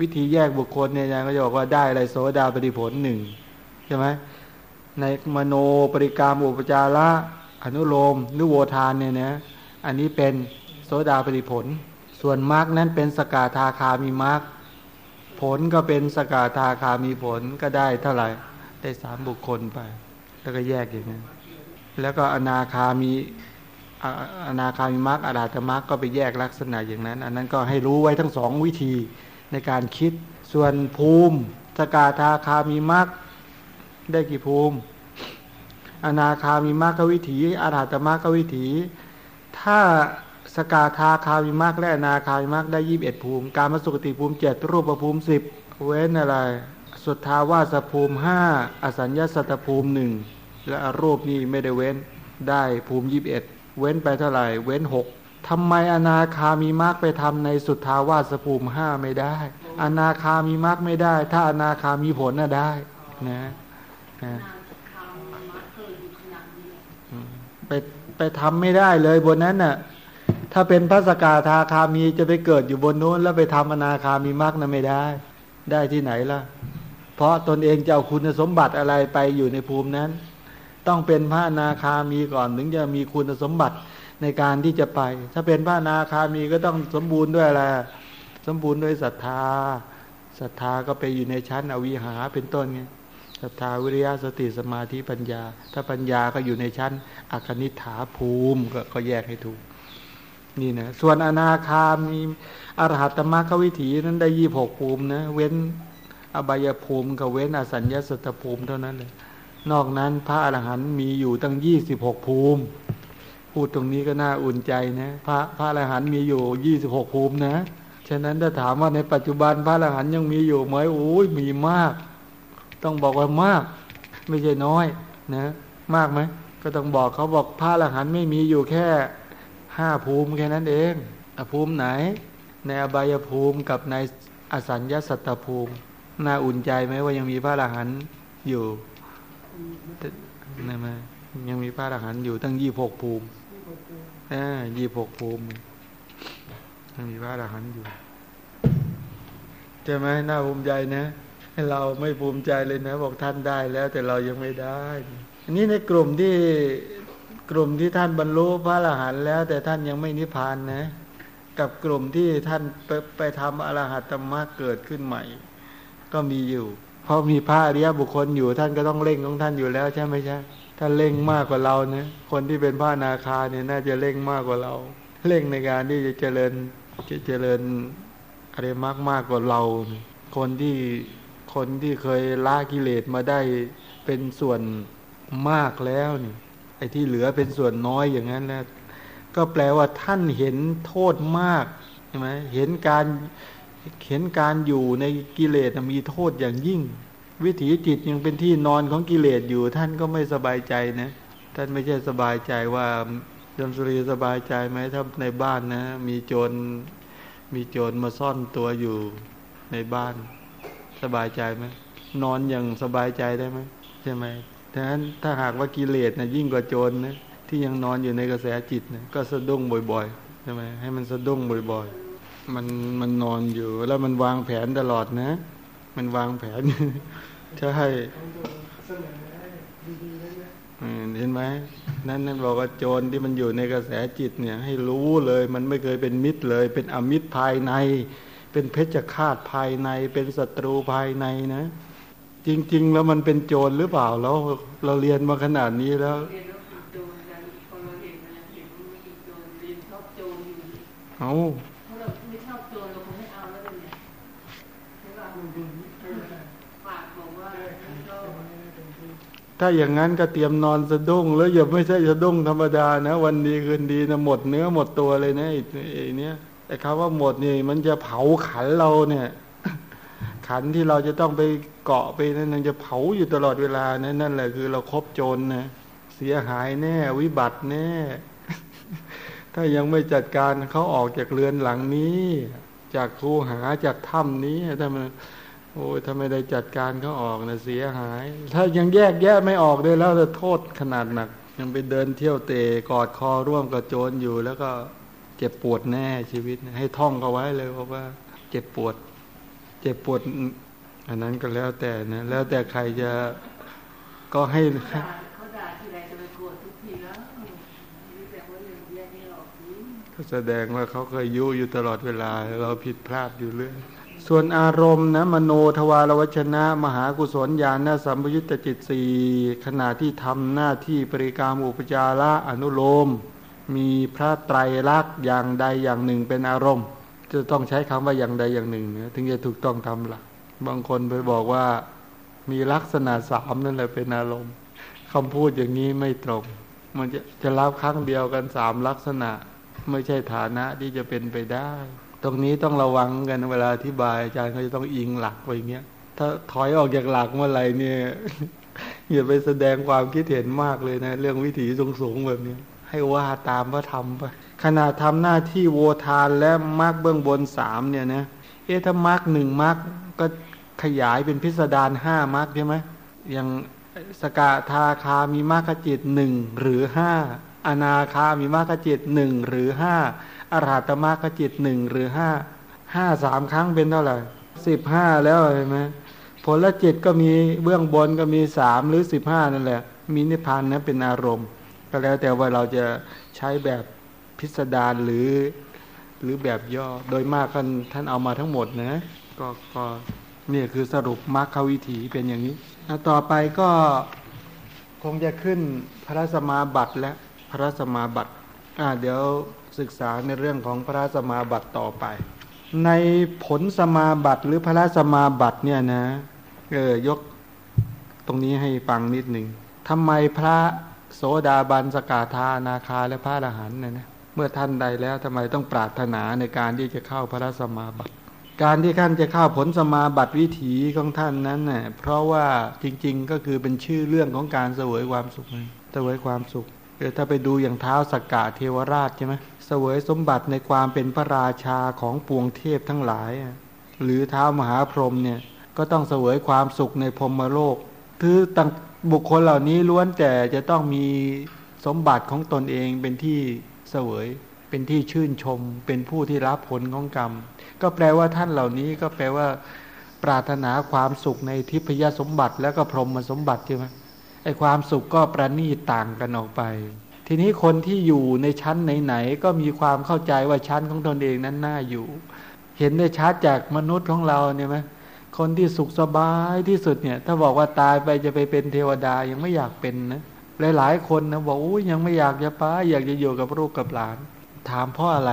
S1: วิธีแยกบุคคลเนี่ยอาจารยังก็จะบอกว่าได้อะไรโสดาปฏิผลหนึ่งใช่ไหมในมโนปริกรรมอุปจาระ อนุโลมนุโวทานเนี่ยนะอันนี้เป็นโสดาปฏิผล ส่วนมรรคนั้นเป็นสกาทาคามีมรรคผลก็เป็นสกาทาคามีผลก็ได้เท่าไหร่ได้สามบุคคลไป แล้วก็แยกอย่างนั้นแล้วก็อนาคามีอ่าอนาคามีมรรคอรหัตมรรคก็ไปแยกลักษณะอย่างนั้น อันนั้นก็ให้รู้ไว้ทั้งสองวิธีในการคิด ส่วนภูมิสกาทาคามีมรรคได้กี่ภูมิ อนาคามีมรรควิถีอรหัตมรรควิถี ถ้าสกาทาคามิมรรคและอนาคามิมรรคได้ยี่บเอ็ดภูมิ การมาสุขติภูมิเจ็ดรูปภูมิสิบเว้นอะไร สุทธาวาสภูมิห้าอสัญญาสัตภูมิหนึ่งและอรูปนี้ไม่ได้เว้นได้ภูมิยี่บเอ็ดเว้นไปเท่าไหร่เว้นหกทำไมอนาคามีมรรคไปทำในสุทธาวาสภูมิห้าไม่ได้ อนาคามีมรรคไม่ได้ ถ้าอนาคามีผลน่ะได้นะนะ ไปไปทำไม่ได้เลยบนนั้นน่ะ ถ้าเป็นพระสกาทาคามีจะไปเกิดอยู่บนนู้น แล้วไปทำอนาคามีมรรคนะไม่ได้ ได้ที่ไหนล่ะ เพราะตนเองจะเอาคุณสมบัติอะไรไปอยู่ในภูมินั้น ต้องเป็นพระอนาคามีก่อนถึงจะมีคุณสมบัติในการที่จะไป ถ้าเป็นพระนาคามีก็ต้องสมบูรณ์ด้วยอะไรสมบูรณ์ด้วยศรัทธาศรัทธาก็ไปอยู่ในชั้นอวิหาเป็นต้นไง ศรัทธาวิริยะสติสมาธิปัญญา ถ้าปัญญาก็อยู่ในชั้นอคนิฐาภูมิกก็แยกให้ถูก นี่นะ ส่วนอนาคามีอรหัตมรรควิถีนั้นได้ยี่หกภูมินะ เว้นอบายภูมิกับเว้นอสัญญาสตภูมิเท่านั้นเลยนอกนั้นพระอรหันต์มีอยู่ตั้งยี่สิบหกภูมิ พูดตรงนี้ก็น่าอุ่นใจนะ พระพระอรหันต์มีอยู่ยี่สิบหกภูมินะ ฉะนั้นถ้าถามว่าในปัจจุบันพระอรหันต์ยังมีอยู่ไหมโอ้ยมีมาก ต้องบอกว่ามาก ไม่ใช่น้อยนะ มากไหมก็ต้องบอกเขาบอกพระอรหันต์ไม่มีอยู่แค่ห้าภูมิแค่นั้นเองอภูมิไหน ในอบายภูมิกับในอสัญญาสัตตภูมิ น่าอุ่นใจไหมว่ายังมีพระอรหันต์อยู่นั่นไหมยังมีพระอรหันต์อยู่ตั้งยี่หกภูมิอ่ายี่หกภูมิยังมีพระอรหันต์อยู่ใช่ไหมน่าภูมิใจนะ เราไม่ภูมิใจเลยนะ บอกท่านได้แล้วแต่เรายังไม่ได้ อันนี้ในกลุ่มที่กลุ่มที่ท่านบรรลุพระอรหันต์แล้ว แต่ท่านยังไม่นิพพานนะ กับกลุ่มที่ท่านไปไปทำอรหัตตมรรคเกิดขึ้นใหม่ ก็มีอยู่เพราะมีพระอริยบุคคลอยู่ท่านก็ต้องเร่งของท่านอยู่แล้วใช่ไหมใช่ท่านเร่งมากกว่าเราเนะคนที่เป็นพระนาคาเนี่ยน่าจะเร่งมากกว่าเรา เร่งในการที่จะเจริญจะเจริญอะไรมากมากกว่าเรา คนที่ คนที่เคยละกิเลสมาได้เป็นส่วนมากแล้วนี่ไอ้ที่เหลือเป็นส่วนน้อยอย่างนั้นนะก็แปลว่าท่านเห็นโทษมากใช่ไหมเห็นการเห็นการอยู่ในกิเลสมีโทษอย่างยิ่ง วิถีจิตยังเป็นที่นอนของกิเลสอยู่ ท่านก็ไม่สบายใจนะท่านไม่ใช่สบายใจว่ายมสุรีสบายใจไหมถ้าในบ้านนะ มีโจรมีโจรมาซ่อนตัวอยู่ในบ้าน สบายใจไหมนอนอย่างสบายใจได้ไหมใช่ไหมดังนั้นถ้าหากว่ากิเลสนะยิ่งกว่าโจรนะที่ยังนอนอยู่ในกระแสจิตนะก็สะดุ้งบ่อยๆใช่ไหมให้มันสะดุ้งบ่อยๆ มันมันนอนอยู่แล้วมันวางแผนตลอดนะ มันวางแผนใช่
S3: เห็น
S1: ไหมนั่นนั่นบอกว่าโจรที่มันอยู่ในกระแสจิตเนี่ย ให้รู้เลย มันไม่เคยเป็นมิตรเลย เป็นอมิตรภายใน เป็นเพชฌฆาตภายใน เป็นศัตรูภายในนะ จริง ๆ แล้วมันเป็นโจรหรือเปล่าแล้วเราเรียนมาขนาดนี้แล้ว
S2: เรียนแล้วเป็นโจรกันพอเราเห็นมันเห็นว่ามันเป็นโจรเรียนชอบโจรอยู่
S1: เอา
S2: ถ้าเราไม่ชอบโจรเราคงไม่เอาแล้วเป็นไงใช่ป่ะ
S3: มันดีไม่ได้
S2: ปากบอกว่า
S3: ได้
S2: ไม่ช
S3: แต่
S2: อบ
S3: มันไม่ได้เต็มที่
S1: ถ้าอย่างนั้นก็เตรียมนอนสะดุ้ง แล้วอย่าไม่ใช่สะดุ้งธรรมดานะ วันดีคืนดีนะหมดเนื้อหมดตัวเลยนะไอ้ไอ้เนี้ย แต่คำว่าหมดนี่ มันจะเผาขันเราเนี่ย ขันที่เราจะต้องไปเกาะไปนั่นมันจะเผาอยู่ตลอดเวลานะนั่นแหละคือเราครบโจรนะเสียหายแน่ วิบัติแน่ ถ้ายังไม่จัดการเขาออกจากเรือนหลังนี้ จากคูหาจากถ้ำนี้ถ้ามันโอ้ยถ้าไม่ได้จัดการเขาออกนะเสียหาย ถ้ายังแยกแยะไม่ออกเลยแล้วจะโทษขนาดหนัก ยังไปเดินเที่ยวเตะกอดคอร่วมกับโจรอยู่แล้วก็ เจ็บปวดแน่ชีวิตนะให้ท่องเขาไว้เลยเพราะว่า เจ็บปวด เจ็บปวด อันนั้นก็แล้วแต่นะแล้วแต่ใครจะก็ให้
S2: ด่าเขาด่าทีไรจะไปโกรธทุกทีแล้วมีแต่ดงว่าเรื่องแยกนี่หรอกนี่
S1: ก็แสดงว่าเขาเคยยุอยู่ตลอดเวลา เราผิดพลาดอยู่เรื่อยส่วนอารมณ์นะมโนทวารวชนะ มหากุศลญาณสัมปยุตตจิตสีขณะที่ทำหน้าที่ปริกรรมอุปจาระอนุโลม มีพระไตรลักษณ์อย่างใดอย่างหนึ่งเป็นอารมณ์ จะต้องใช้คำว่าอย่างใดอย่างหนึ่งเนี่ยถึงจะถูกต้องทำหลักบางคนไปบอกว่ามีลักษณะสามนั่นแหละเป็นอารมณ์คำพูดอย่างนี้ไม่ตรง มันจะจะรับครั้งเดียวกันสามลักษณะ ไม่ใช่ฐานะที่จะเป็นไปได้ ตรงนี้ต้องระวังกันเวลาอธิบายอาจารย์เขาจะต้องอิงหลักไว้อย่างเงี้ยถ้าถอยออกจากหลักเมื่อไหร่เนี่ยอย่าไปแสดงความคิดเห็นมากเลยนะ เรื่องวิถีสูงๆแบบนี้ ให้ว่าตามพระธรรมไปขณะทำหน้าที่โวทานและมรรคเบื้องบนสามเนี่ยนะเอ๊ะถ้ามรรคหนึ่งมรรคก็ขยายเป็นพิสดารห้ามรรคใช่ไหมอย่างสกทาคามีมรรคจิตหนึ่งหรือห้าอนาคามีมรรคจิตหนึ่งหรือห้าอรหัตมรรคจิตหนึ่งหรือห้าห้าสามครั้งเป็นเท่าไหร่สิบห้าแล้วเห็นไหมผลจิตก็มีเบื้องบนก็มีสามหรือสิบห้านั่นแหละ มีนิพพานนั้นเป็นอารมณ์ ก็แล้วแต่ว่าเราจะใช้แบบพิสดารหรือหรือแบบย่อโดยมากกันท่านเอามาทั้งหมดนะก็ก็นี่คือสรุปมรรควิถีเป็นอย่างนี้อต่อไปก็คงจะขึ้นพระสมาบัติและพระสมาบัติอ่าเดี๋ยวศึกษาในเรื่องของพระสมาบัติต่อไป ในผลสมาบัติหรือพระสมาบัติเนี่ยนะเออยกตรงนี้ให้ฟังนิดหนึ่งทำไมพระ โสดาบันสกาธานาคาและพระอรหันต์เนี่ยนะเมื่อท่านใดแล้วทำไมต้องปรารถนาในการที่จะเข้าพระสมาบัติ การที่ท่านจะเข้าผลสมาบัติวิถีของท่านนั้นเน่ยเพราะว่าจริง ๆ ก็คือเป็นชื่อเรื่องของการเสวยความสุขเสวยความสุขเออถ้าไปดูอย่างเท้าสกกะเทวราชใช่ไหมเสวยสมบัติในความเป็นพระราชาของปวงเทพทั้งหลาย หรือเท้ามหาพรหมเนี่ยก็ต้องเสวยความสุขในพรหมโลก คือต่าง บุคคลเหล่านี้ล้วนแต่จะต้องมีสมบัติของตนเองเป็นที่เสวย เป็นที่ชื่นชม เป็นผู้ที่รับผลของกรรม ก็แปลว่าท่านเหล่านี้ก็แปลว่า ปรารถนาความสุขในทิพยสมบัติ แล้วก็พรหมสมบัติใช่ไหมไอความสุขก็ประณีตต่างกันออกไป ทีนี้คนที่อยู่ในชั้นไหนๆก็มีความเข้าใจว่าชั้นของตนเองนั้นน่าอยู่ เห็นได้ชัดจากมนุษย์ของเราเนี่ยไหม คนที่สุขสบายที่สุดเนี่ย ถ้าบอกว่าตายไปจะไปเป็นเทวดายังไม่อยากเป็นนะหลายๆคนนะบอกอุ้ยยังไม่อยากจะป้าอยากจะอยู่กับลูกกับหลาน ถามเพราะอะไร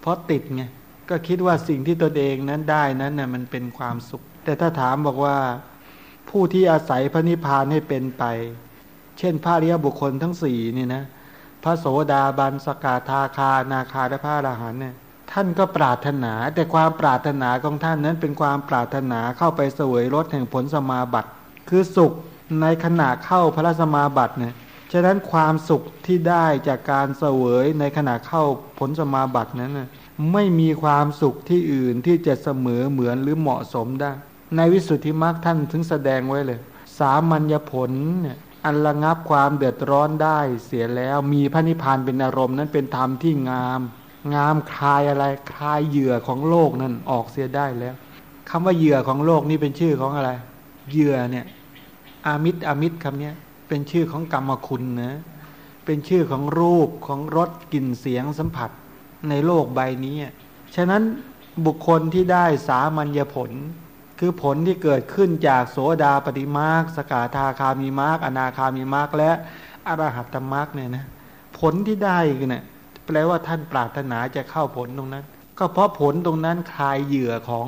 S1: เพราะติดไงก็คิดว่าสิ่งที่ตนเองนั้นได้นั้นน่ะมันเป็นความสุข แต่ถ้าถามบอกว่าผู้ที่อาศัยพระนิพพานให้เป็นไป เช่นพระอริยบุคคลทั้งสี่นี่นะพระโสดาบันสกาทาคานาคาและพระอรหันต์เนี่ย ท่านก็ปรารถนา แต่ความปรารถนาของท่านนั้นเป็นความปรารถนาเข้าไปเสวยรสแห่งผลสมาบัติ คือสุขในขณะเข้าพระสมาบัติเนี่ยฉะนั้นความสุขที่ได้จากการเสวยในขณะเข้าผลสมาบัตินั้นน่ะไม่มีความสุขที่อื่นที่จะเสมอเหมือนหรือเหมาะสมได้ ในวิสุทธิมรรคท่านถึงแสดงไว้เลย สามัญญผลเนี่ยอันระงับความเดือดร้อนได้เสียแล้วมีพระนิพพานเป็นอารมณ์นั้นเป็นธรรมที่งาม งามคลายอะไรคลายเหยื่อของโลกนั้นออกเสียได้แล้วคำว่าเหยื่อของโลกนี่เป็นชื่อของอะไร เหยื่อเนี่ยอามิตรอามิตรคำนี้เป็นชื่อของกรรมคุณนะเป็นชื่อของรูปของรสกลิ่นเสียงสัมผัสในโลกใบนี้ ฉะนั้นบุคคลที่ได้สามัญญผล คือผลที่เกิดขึ้นจากโสดาปฏิมาคสกาธาคามีมาคอนาคามีมาคและอรหัตตมาคเนี่ยนะผลที่ได้เนี่ย แปลว่าท่านปรารถนาจะเข้าผลตรงนั้น ก็เพราะผลตรงนั้นคลายเหยื่อของ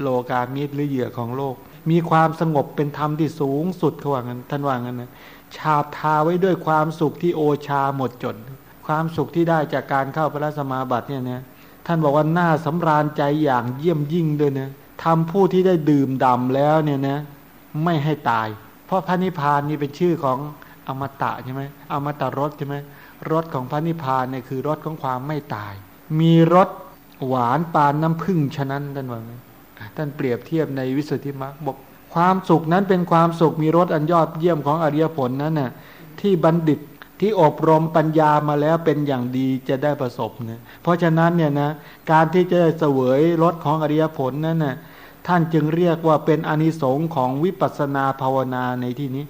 S1: โลกามิตรหรือเหยื่อของโลก มีความสงบเป็นธรรมที่สูงสุดเขาว่างั้นท่านว่างั้นนะชาบทาไว้ด้วยความสุขที่โอชาหมดจด ความสุขที่ได้จากการเข้าพระสมาบัติเนี่ยนะท่านบอกว่าน่าสำราญใจอย่างเยี่ยมยิ่งด้วยนะทำผู้ที่ได้ดื่มด่าแล้วเนี่ยนะไม่ให้ตาย เพราะพระนิพพานนี่เป็นชื่อของ อมตะใช่ไหมอมตะรสใช่ไหมรสของพระนิพพานเนี่ยคือรสของความไม่ตาย มีรสหวานปานน้ำผึ้งฉะนั้นท่านว่าไงท่านเปรียบเทียบในวิสุทธิมรรคบอกความสุขนั้นเป็นความสุขมีรสอันยอดเยี่ยมของอริยผลนั้นน่ะที่บัณฑิตที่อบรมปัญญามาแล้วเป็นอย่างดีจะได้ประสบเนี่ยเพราะฉะนั้นเนี่ยนะการที่จะเสวยรสของอริยผลนั้นน่ะท่านจึงเรียกว่าเป็นอนิสงค์ของวิปัสสนาภาวนาในที่นี้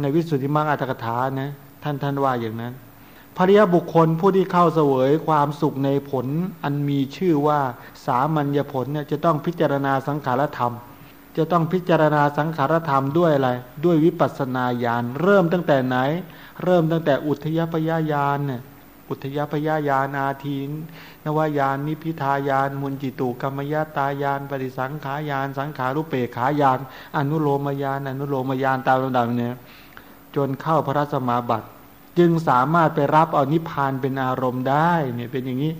S1: ในวิสุทธิมรรคอัตถกถานะท่านท่านว่าอย่างนั้นเพพระริยบุคคลผู้ที่เข้าเสวยความสุขในผลอันมีชื่อว่าสามัญญผลเนี่ยจะต้องพิจารณาสังขารธรรม จะต้องพิจารณาสังขารธรรมด้วยอะไร ด้วยวิปัสสนาญาณเริ่มตั้งแต่ไหน เริ่มตั้งแต่อุทยพยายานเนี่ยอุทยพยายานอาทีนนวายานนิพิทายานมุนจิตุกรรมยตายาน ปฏิสังขายาน สังขารุเปขายาน อนุโลมยานอนุโลมยานตามลำดับเนี่ย จนเข้าพระสมาบัติ จึงสามารถไปรับเอานิพพานเป็นอารมณ์ได้เนี่ยเป็นอย่างนี้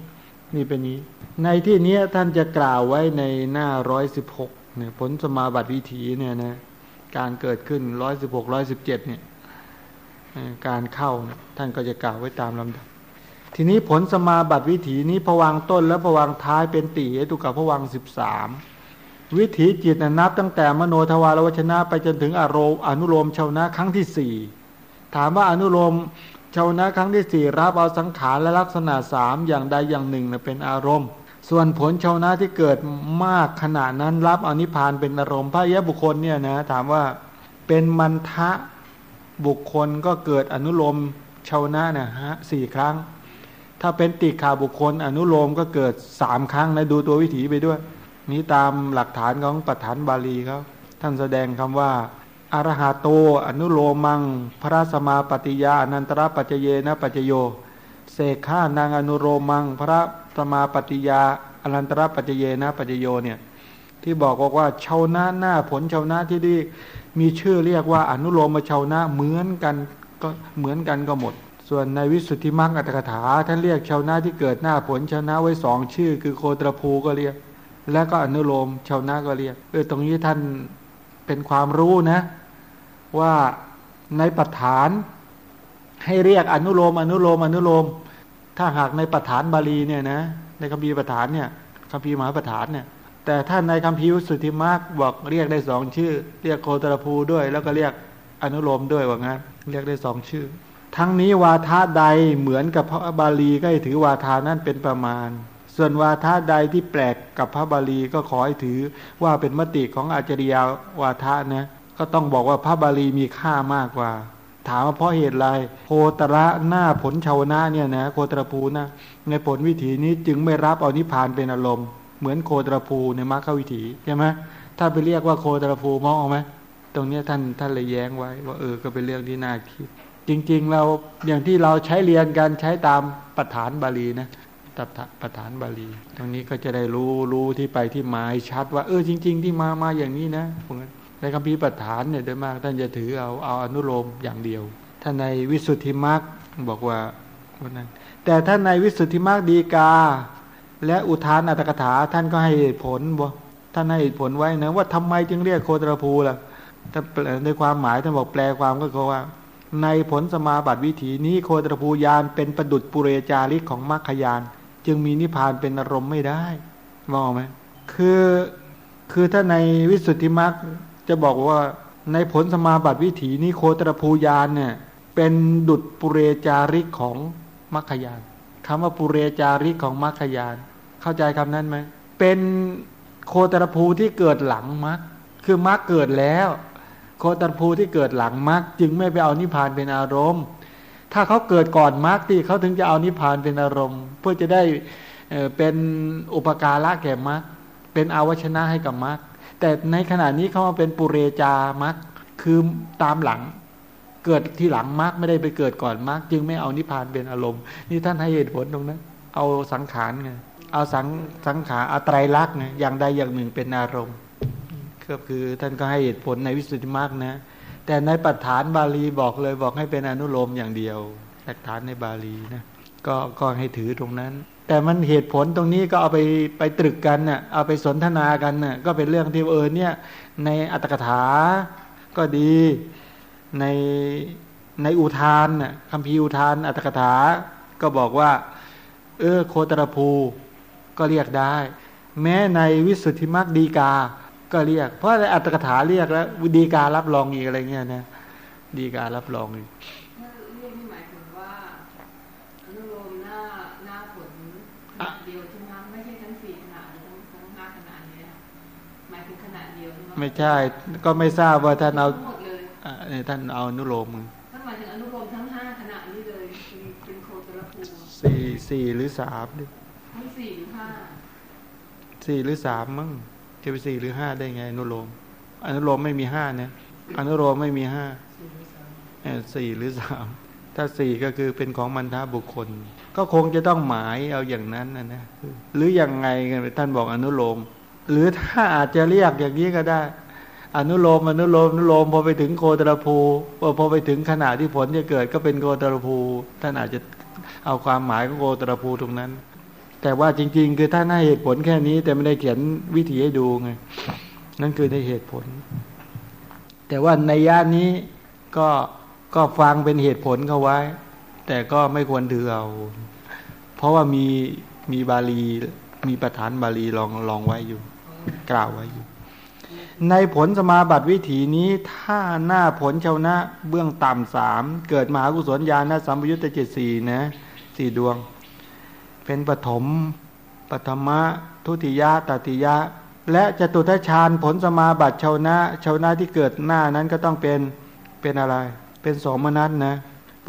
S1: นี่เป็นนี้ ในที่นี้ท่านจะกล่าวไว้ในหน้าร้อยสิบหกเนี่ยผลสมาบัติวิถีเนี่ยนะการเกิดขึ้นร้อยสิบหกร้อยสิบเจ็ดเนี่ยการเข้าท่านก็จะกล่าวไว้ตามลำดับ ทีนี้ผลสมาบัติวิถีนี้ผวังต้นและผวังท้ายเป็นตีตุกับผวังสิบสาม วิถีจิตนับตั้งแต่มโนทวารวชนะไปจนถึงอารมณ์อนุโลมชาวนะครั้งที่สี่ถามว่าอนุโลมชาวนะครั้งที่สี่รับเอาสังขารและลักษณะสามอย่างใดอย่างหนึ่งเป็นอารมณ์ ส่วนผลชาวนะที่เกิดมากขนาดนั้นรับอนิพานเป็นอารมณ์พระยะบุคคลเนี่ยนะถามว่าเป็นมันทะบุคคลก็เกิดอนุโลมชาวนะเนี่ยฮะสี่ครั้ง ถ้าเป็นติขาบุคคลอนุโลมก็เกิดสามครั้งนะดูตัววิถีไปด้วย นี้ตามหลักฐานของปัฏฐานบาลีเขาท่านแสดงคำว่าอารหาโต อนุโลมัง พระสมาปฏิยาอนันตระปัจเยนะปัจโยเสกข้านางอนุโลมัง พระสมาปฏิยาอนันตระปัจเยนะปัจโยเนี่ยที่บอกว่าชาวนาหน้าผลชาวนาที่ดีมีชื่อเรียกว่าอนุโลมชาวนาเหมือนกันก็เหมือนกันก็หมด ส่วนในวิสุทธิมรรคอัตถกถาท่านเรียกชาวนาที่เกิดหน้าผลชาวนาไว้สองชื่อ คือโคตรภูก็เรียก และก็อนุโลมชาวนาก็เรียกเออตรงนี้ท่านเป็นความรู้นะ ว่าในปัฏฐาน ให้เรียกอนุโลม อนุโลม อนุโลม ถ้าหากในปัฏฐานบาลีเนี่ยนะ ในคัมภีร์ปัฏฐานเนี่ยคัมภีร์มหาปัฏฐานเนี่ย แต่ถ้านในคัมภีร์สุทธิมรรคบอกเรียกได้สองชื่อ เรียกโคตรภูด้วย แล้วก็เรียกอนุโลมด้วยว่างั้น เรียกได้สองชื่อ ทั้งนี้วาทะใดเหมือนกับพระบาลีก็ถือวาทานั้นเป็นประมาณ ส่วนวาทะใดที่แปลกกับพระบาลีก็ขอให้ถือว่าเป็นมติของอาจริยาวาทะนะก็ต้องบอกว่าพระบาลีมีค่ามากกว่า ถามว่าเพราะเหตุไรโคตระหน้าผลชาวนาเนี่ยนะโคตรภูนะในผลวิถีนี้จึงไม่รับเอานิพานเป็นอารมณ์ เหมือนโคตรภูในมรรควิถีใช่ไหมถ้าไปเรียกว่าโคตรภูมองออกไหมตรงนี้ท่านท่านเลยแย้งไว้ ว่าเออก็เป็นเรื่องที่น่าคิด จริง ๆ เราอย่างที่เราใช้เรียนกันใช้ตามประฐานบาลีนะ ตัประฐานบาลี ตรงนี้ก็จะได้รู้รู้ที่ไปที่มาชัด ว่าเออจริง ๆ ที่มามาอย่างนี้นะพวกนั้นในคำพีประฐานเนี่ยโดยมากท่านจะถือเอาเอาอนุโลมอย่างเดียวถ้าในวิสุทธิมรรคบอกว่าคนนั้น แต่ถ้านในวิสุทธิมรรคดีกา และอุทานอัตถกถาท่านก็ให้ผลบ่ท่านให้ผลไว้นะว่าทำไมจึงเรียกโคตรภูล่ะถ้าในความหมายท่านบอกแปลความก็คือว่า ในผลสมาบัติวิถีนี้โคตรภูยานเป็นประดุจปุเรจาริกของมรรคยาน จึงมีนิพพานเป็นอารมณ์ไม่ได้มองไหมคือคือถ้าในวิสุทธิมรรคจะบอกว่าในผลสมาบัติวิถีนี้โคตรภูยานเนี่ยเป็นดุจปุเรจาริกของมรรคยานคำว่าปุเรจาริกของมรรคยาน เข้าใจคำนั้นไหมเป็นโคตรภูที่เกิดหลังมรรคคือมรรคเกิดแล้ว โคตันภูที่เกิดหลังมรรคจึงไม่ไปเอานิพพานเป็นอารมณ์ ถ้าเขาเกิดก่อนมรรคที่เขาถึงจะเอานิพพานเป็นอารมณ์ เพื่อจะได้เป็นอุปการะแก่มรรคเป็นอาวชนะให้กับมรรคแต่ในขณะนี้เขามาเป็นปุเรจามรรคคือตามหลัง เกิดที่หลังมรรคไม่ได้ไปเกิดก่อนมรรคจึงไม่เอานิพพานเป็นอารมณ์ นี่ท่านให้เหตุผลตรงนั้น เอาสังขารไงเอาสังสังขารอัตรายลักษณ์ไงอย่างใดอย่างหนึ่งเป็นอารมณ์ก็คือท่านก็ให้เหตุผลในวิสุทธิมรรคนะ แต่ในปัจฐานบาลีบอกเลยบอกให้เป็นอนุโลมอย่างเดียวหลักฐานในบาลีนะก็ก็ให้ถือตรงนั้น แต่มันเหตุผลตรงนี้ก็เอาไปไปตรึกกันน่ะเอาไปสนทนากันน่ะก็เป็นเรื่องที่เออเนี่ยในอัตถกถาก็ดีในในอุทานน่ะคำพีอุทานอัตถกถา ก็บอกว่า เออโคตรภูก็เรียกได้ แม้ในวิสุทธิมรรคดีกา ก็เรียก เพราะอะไรอัตถกถาเรียกแล้วดีการรับรองอีกอะไรเงี้ยนะดีการรับรองอีก
S2: เรียกนี่หมายถึงว่าอนุโลมหน้าหน้าผลเดียวใช่ไหมไม่ใช่ทั้งสี่ขนาดทั้งทั้งห้าขนาดนี้หมายถึงขนาดเดียวใช่ไหมไม่ใช่
S1: ก็ไม่ทราบว่าท่านเอาท่านเอาอนุโลม
S2: ท่านหมายถึงอนุโลมทั้งห้าขนาดนี้เลยเป็นโคตรคนละภูมิ
S1: สี่สี่หรือสามดิ
S2: ไม่สี่หรือห้า
S1: สี่หรือสามมั้ง จะไปสี่หรือห้าได้ไงอนุโลมอนุโลมไม่มีห้าเนะอนุโลมไม่มีห้า
S3: สี่หรือสาม
S1: ถ้าสี่ก็คือเป็นของมันทาบุคคล ก็คงจะต้องหมายเอาอย่างนั้นนะนะหรืออยังไงกันท่านบอกอนุโลม หรือถ้าอาจจะเรียกอย่างนี้ก็ได้ อนุโลมอนุโลมอนุโลมพอไปถึงโคตรภูพอพอไปถึงขณะที่ผลจะเกิดก็เป็นโคตรภูท่านอาจจะเอาความหมายของโคตรภูตรงนั้น แต่ว่าจริง ๆ คือท่านให้เหตุผลแค่นี้ แต่ไม่ได้เขียนวิธีให้ดูไงนั่นคือในเหตุผล แต่ว่าในย่านนี้ก็ก็ฟังเป็นเหตุผลเขาไว้ แต่ก็ไม่ควรถือเอา เพราะว่ามีมีบาลีมีประธานบาลีลองลองไว้อยู่ กล่าวไว้อยู่ ในผลสมาบัติวิถีนี้ถ้าหน้าผลชาวนะเบื้องต่ำสามเกิดมหากุศลญาณสัมปยุตตเจตสี่นะสี่ดวง เป็นปฐมปฐมะทุติยะตติยะ และจตุทัชฌานผลสมาบัติชาวนะชาวนะที่เกิดหน้านั้นก็ต้องเป็นเป็นอะไร เป็นสมนัตนะ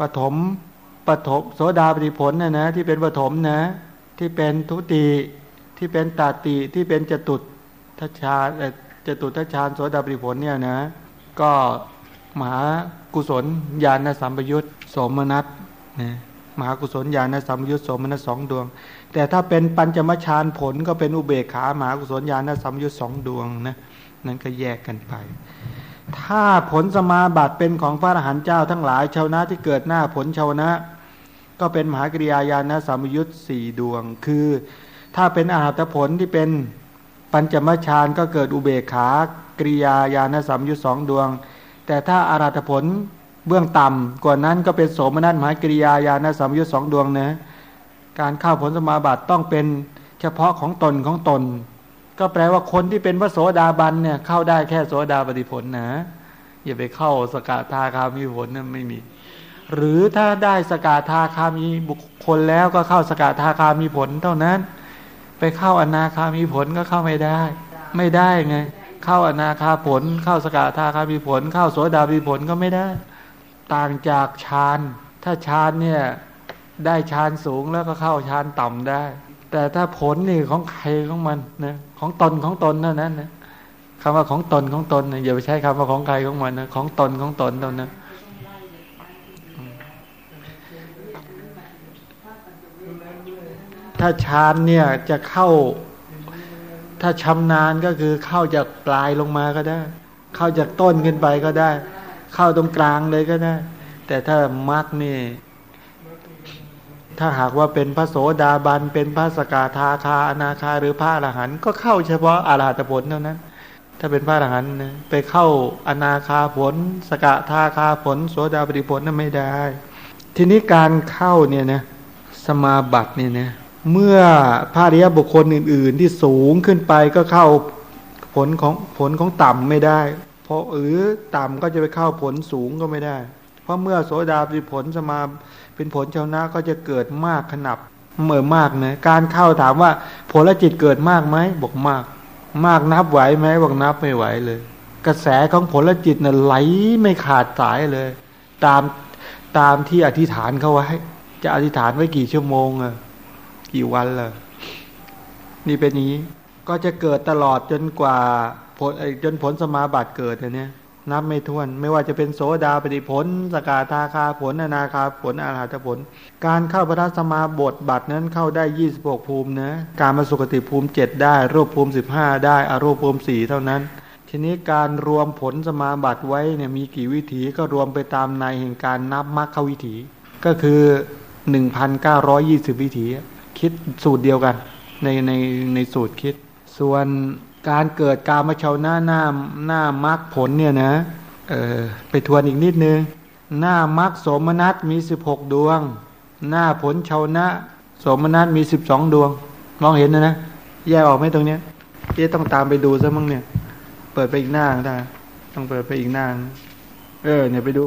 S1: ปฐมปฐมโสดาปฏิผลนะนะที่เป็นปฐมนะที่เป็นทุติที่เป็นตาติที่เป็นจตุทัชฌานเจตุทัชฌานโสดาปฏิผลเนี่ยนะก็มหากุศลญาณสัมปยุตสมนัตนะ มหากุศลญาณสัมยุตสมนัตสองดวง แต่ถ้าเป็นปัญจมฌานผลก็เป็นอุเบกขามหากุศลญาณสัมยุตสองดวงนะนั้นก็แยกกันไป ถ้าผลสมาบัติเป็นของพระอรหันต์เจ้าทั้งหลายชาวนะที่เกิดหน้าผลชาวนะก็เป็นมหากริยาญาณสัมยุตสี่ดวง คือถ้าเป็นอาหัตผลที่เป็นปัญจมฌานก็เกิดอุเบกขากริยาญาณสัมยุตสองดวง แต่ถ้าอารัตผล เบื้องต่ำกว่านั้นก็เป็นโสมนัสมหากริยาญาณสัมยุตสองดวงนะการเข้าผลสมาบัติต้องเป็นเฉพาะของตนของตน ก็แปลว่าคนที่เป็นพระโสดาบันเนี่ยเข้าได้แค่โสดาปฏิผลนะอย่าไปเข้าสกทาคามีผลนะไม่มี หรือถ้าได้สกทาคามีบุคคลแล้วก็เข้าสกทาคามีผลเท่านั้น ไปเข้าอนาคามีผลก็เข้าไม่ได้ ไม่ได้ไง เข้าอนาคาผล เข้าสกทาคามีผล เข้าโสดามีผลก็ไม่ได้ ต่างจากฌาน ถ้าฌานเนี่ยได้ฌานสูงแล้วก็เข้าฌานต่ำได้ แต่ถ้าผลนี่ของใครของมันนะของตนของตนเท่านั้นนะคำว่าของตนของตนนะอย่าไปใช้คำว่าของใครของมันนะของตนของตนเท่านั้นถ้าฌานเนี่ยจะเข้า ถ้าชำนาญก็คือเข้าจากปลายลงมาก็ได้ เข้าจากต้นขึ้นไปก็ได้ เข้าตรงกลางเลยก็ได้ แต่ถ้ามรรคนี่ ถ้าหากว่าเป็นพระโสดาบัน เป็นพระสกทาคาอนาคาหรือพระอรหันต์ก็เข้าเฉพาะอรหัตผลเท่านั้น ถ้าเป็นพระอรหันต์นะไปเข้าอนาคาผล สกทาคาผล โสดาปฏิผลนั้นไม่ได้ ทีนี้การเข้าเนี่ยนะสมาบัติเนี่ยนะเมื่อพระริยบุคคลอื่น ๆ ที่สูงขึ้นไปก็เข้าผลของผลของต่ำไม่ได้ พราะหรือต่ำก็จะไปเข้าผลสูงก็ไม่ได้ เพราะเมื่อโสดาปฏิผลสมาเป็นผลชาวนะก็จะเกิดมากขนาบเมื่อมากนะการเข้าถามว่าผลจิตเกิดมากไหมบอกมาก มากนับไหวไหมบอกนับไม่ไหวเลย กระแสของผลจิตน่ะไหลไม่ขาดสายเลย ตามตามที่อธิษฐานเขาไว้ จะอธิษฐานไว้กี่ชั่วโมงอะกี่วันล่ะนี่เป็นนี้ก็จะเกิดตลอดจนกว่า ผลจนผลสมาบัติเกิดเนี้ยนับไม่ถ้วน ไม่ว่าจะเป็นโสดาปฏิผล สกาทาคาผลอนาคาผลอาหัตผล การเข้าพระสมาบทบัตรนั้นเข้าได้26ภูมินะการมาสุขติภูมิ7ได้รูปภูมิ15ได้อารูปภูมิ4เท่านั้น ทีนี้การรวมผลสมาบัติไว้เนี่ยมีกี่วิถีก็รวมไปตามในแห่งการนับมรรควิถี ก็คือ1,920วิถี คิดสูตรเดียวกัน ในในในสูตรคิด ส่วน การเกิดกามาชาวหน้าหน้าหน้ามรรคผลเนี่ยนะเออไปทวนอีกนิดนึง หน้ามรรคสมนัสมี16ดวง หน้าผลชาวนะสมนัสมี12ดวง มองเห็นนะนะแยกออกไหมตรงเนี้ยเจ๊ต้องตามไปดูซะมั้งเนี่ย เปิดไปอีกหน้าได้ต้องเปิดไปอีกหน้า เออเนี่ยไปดู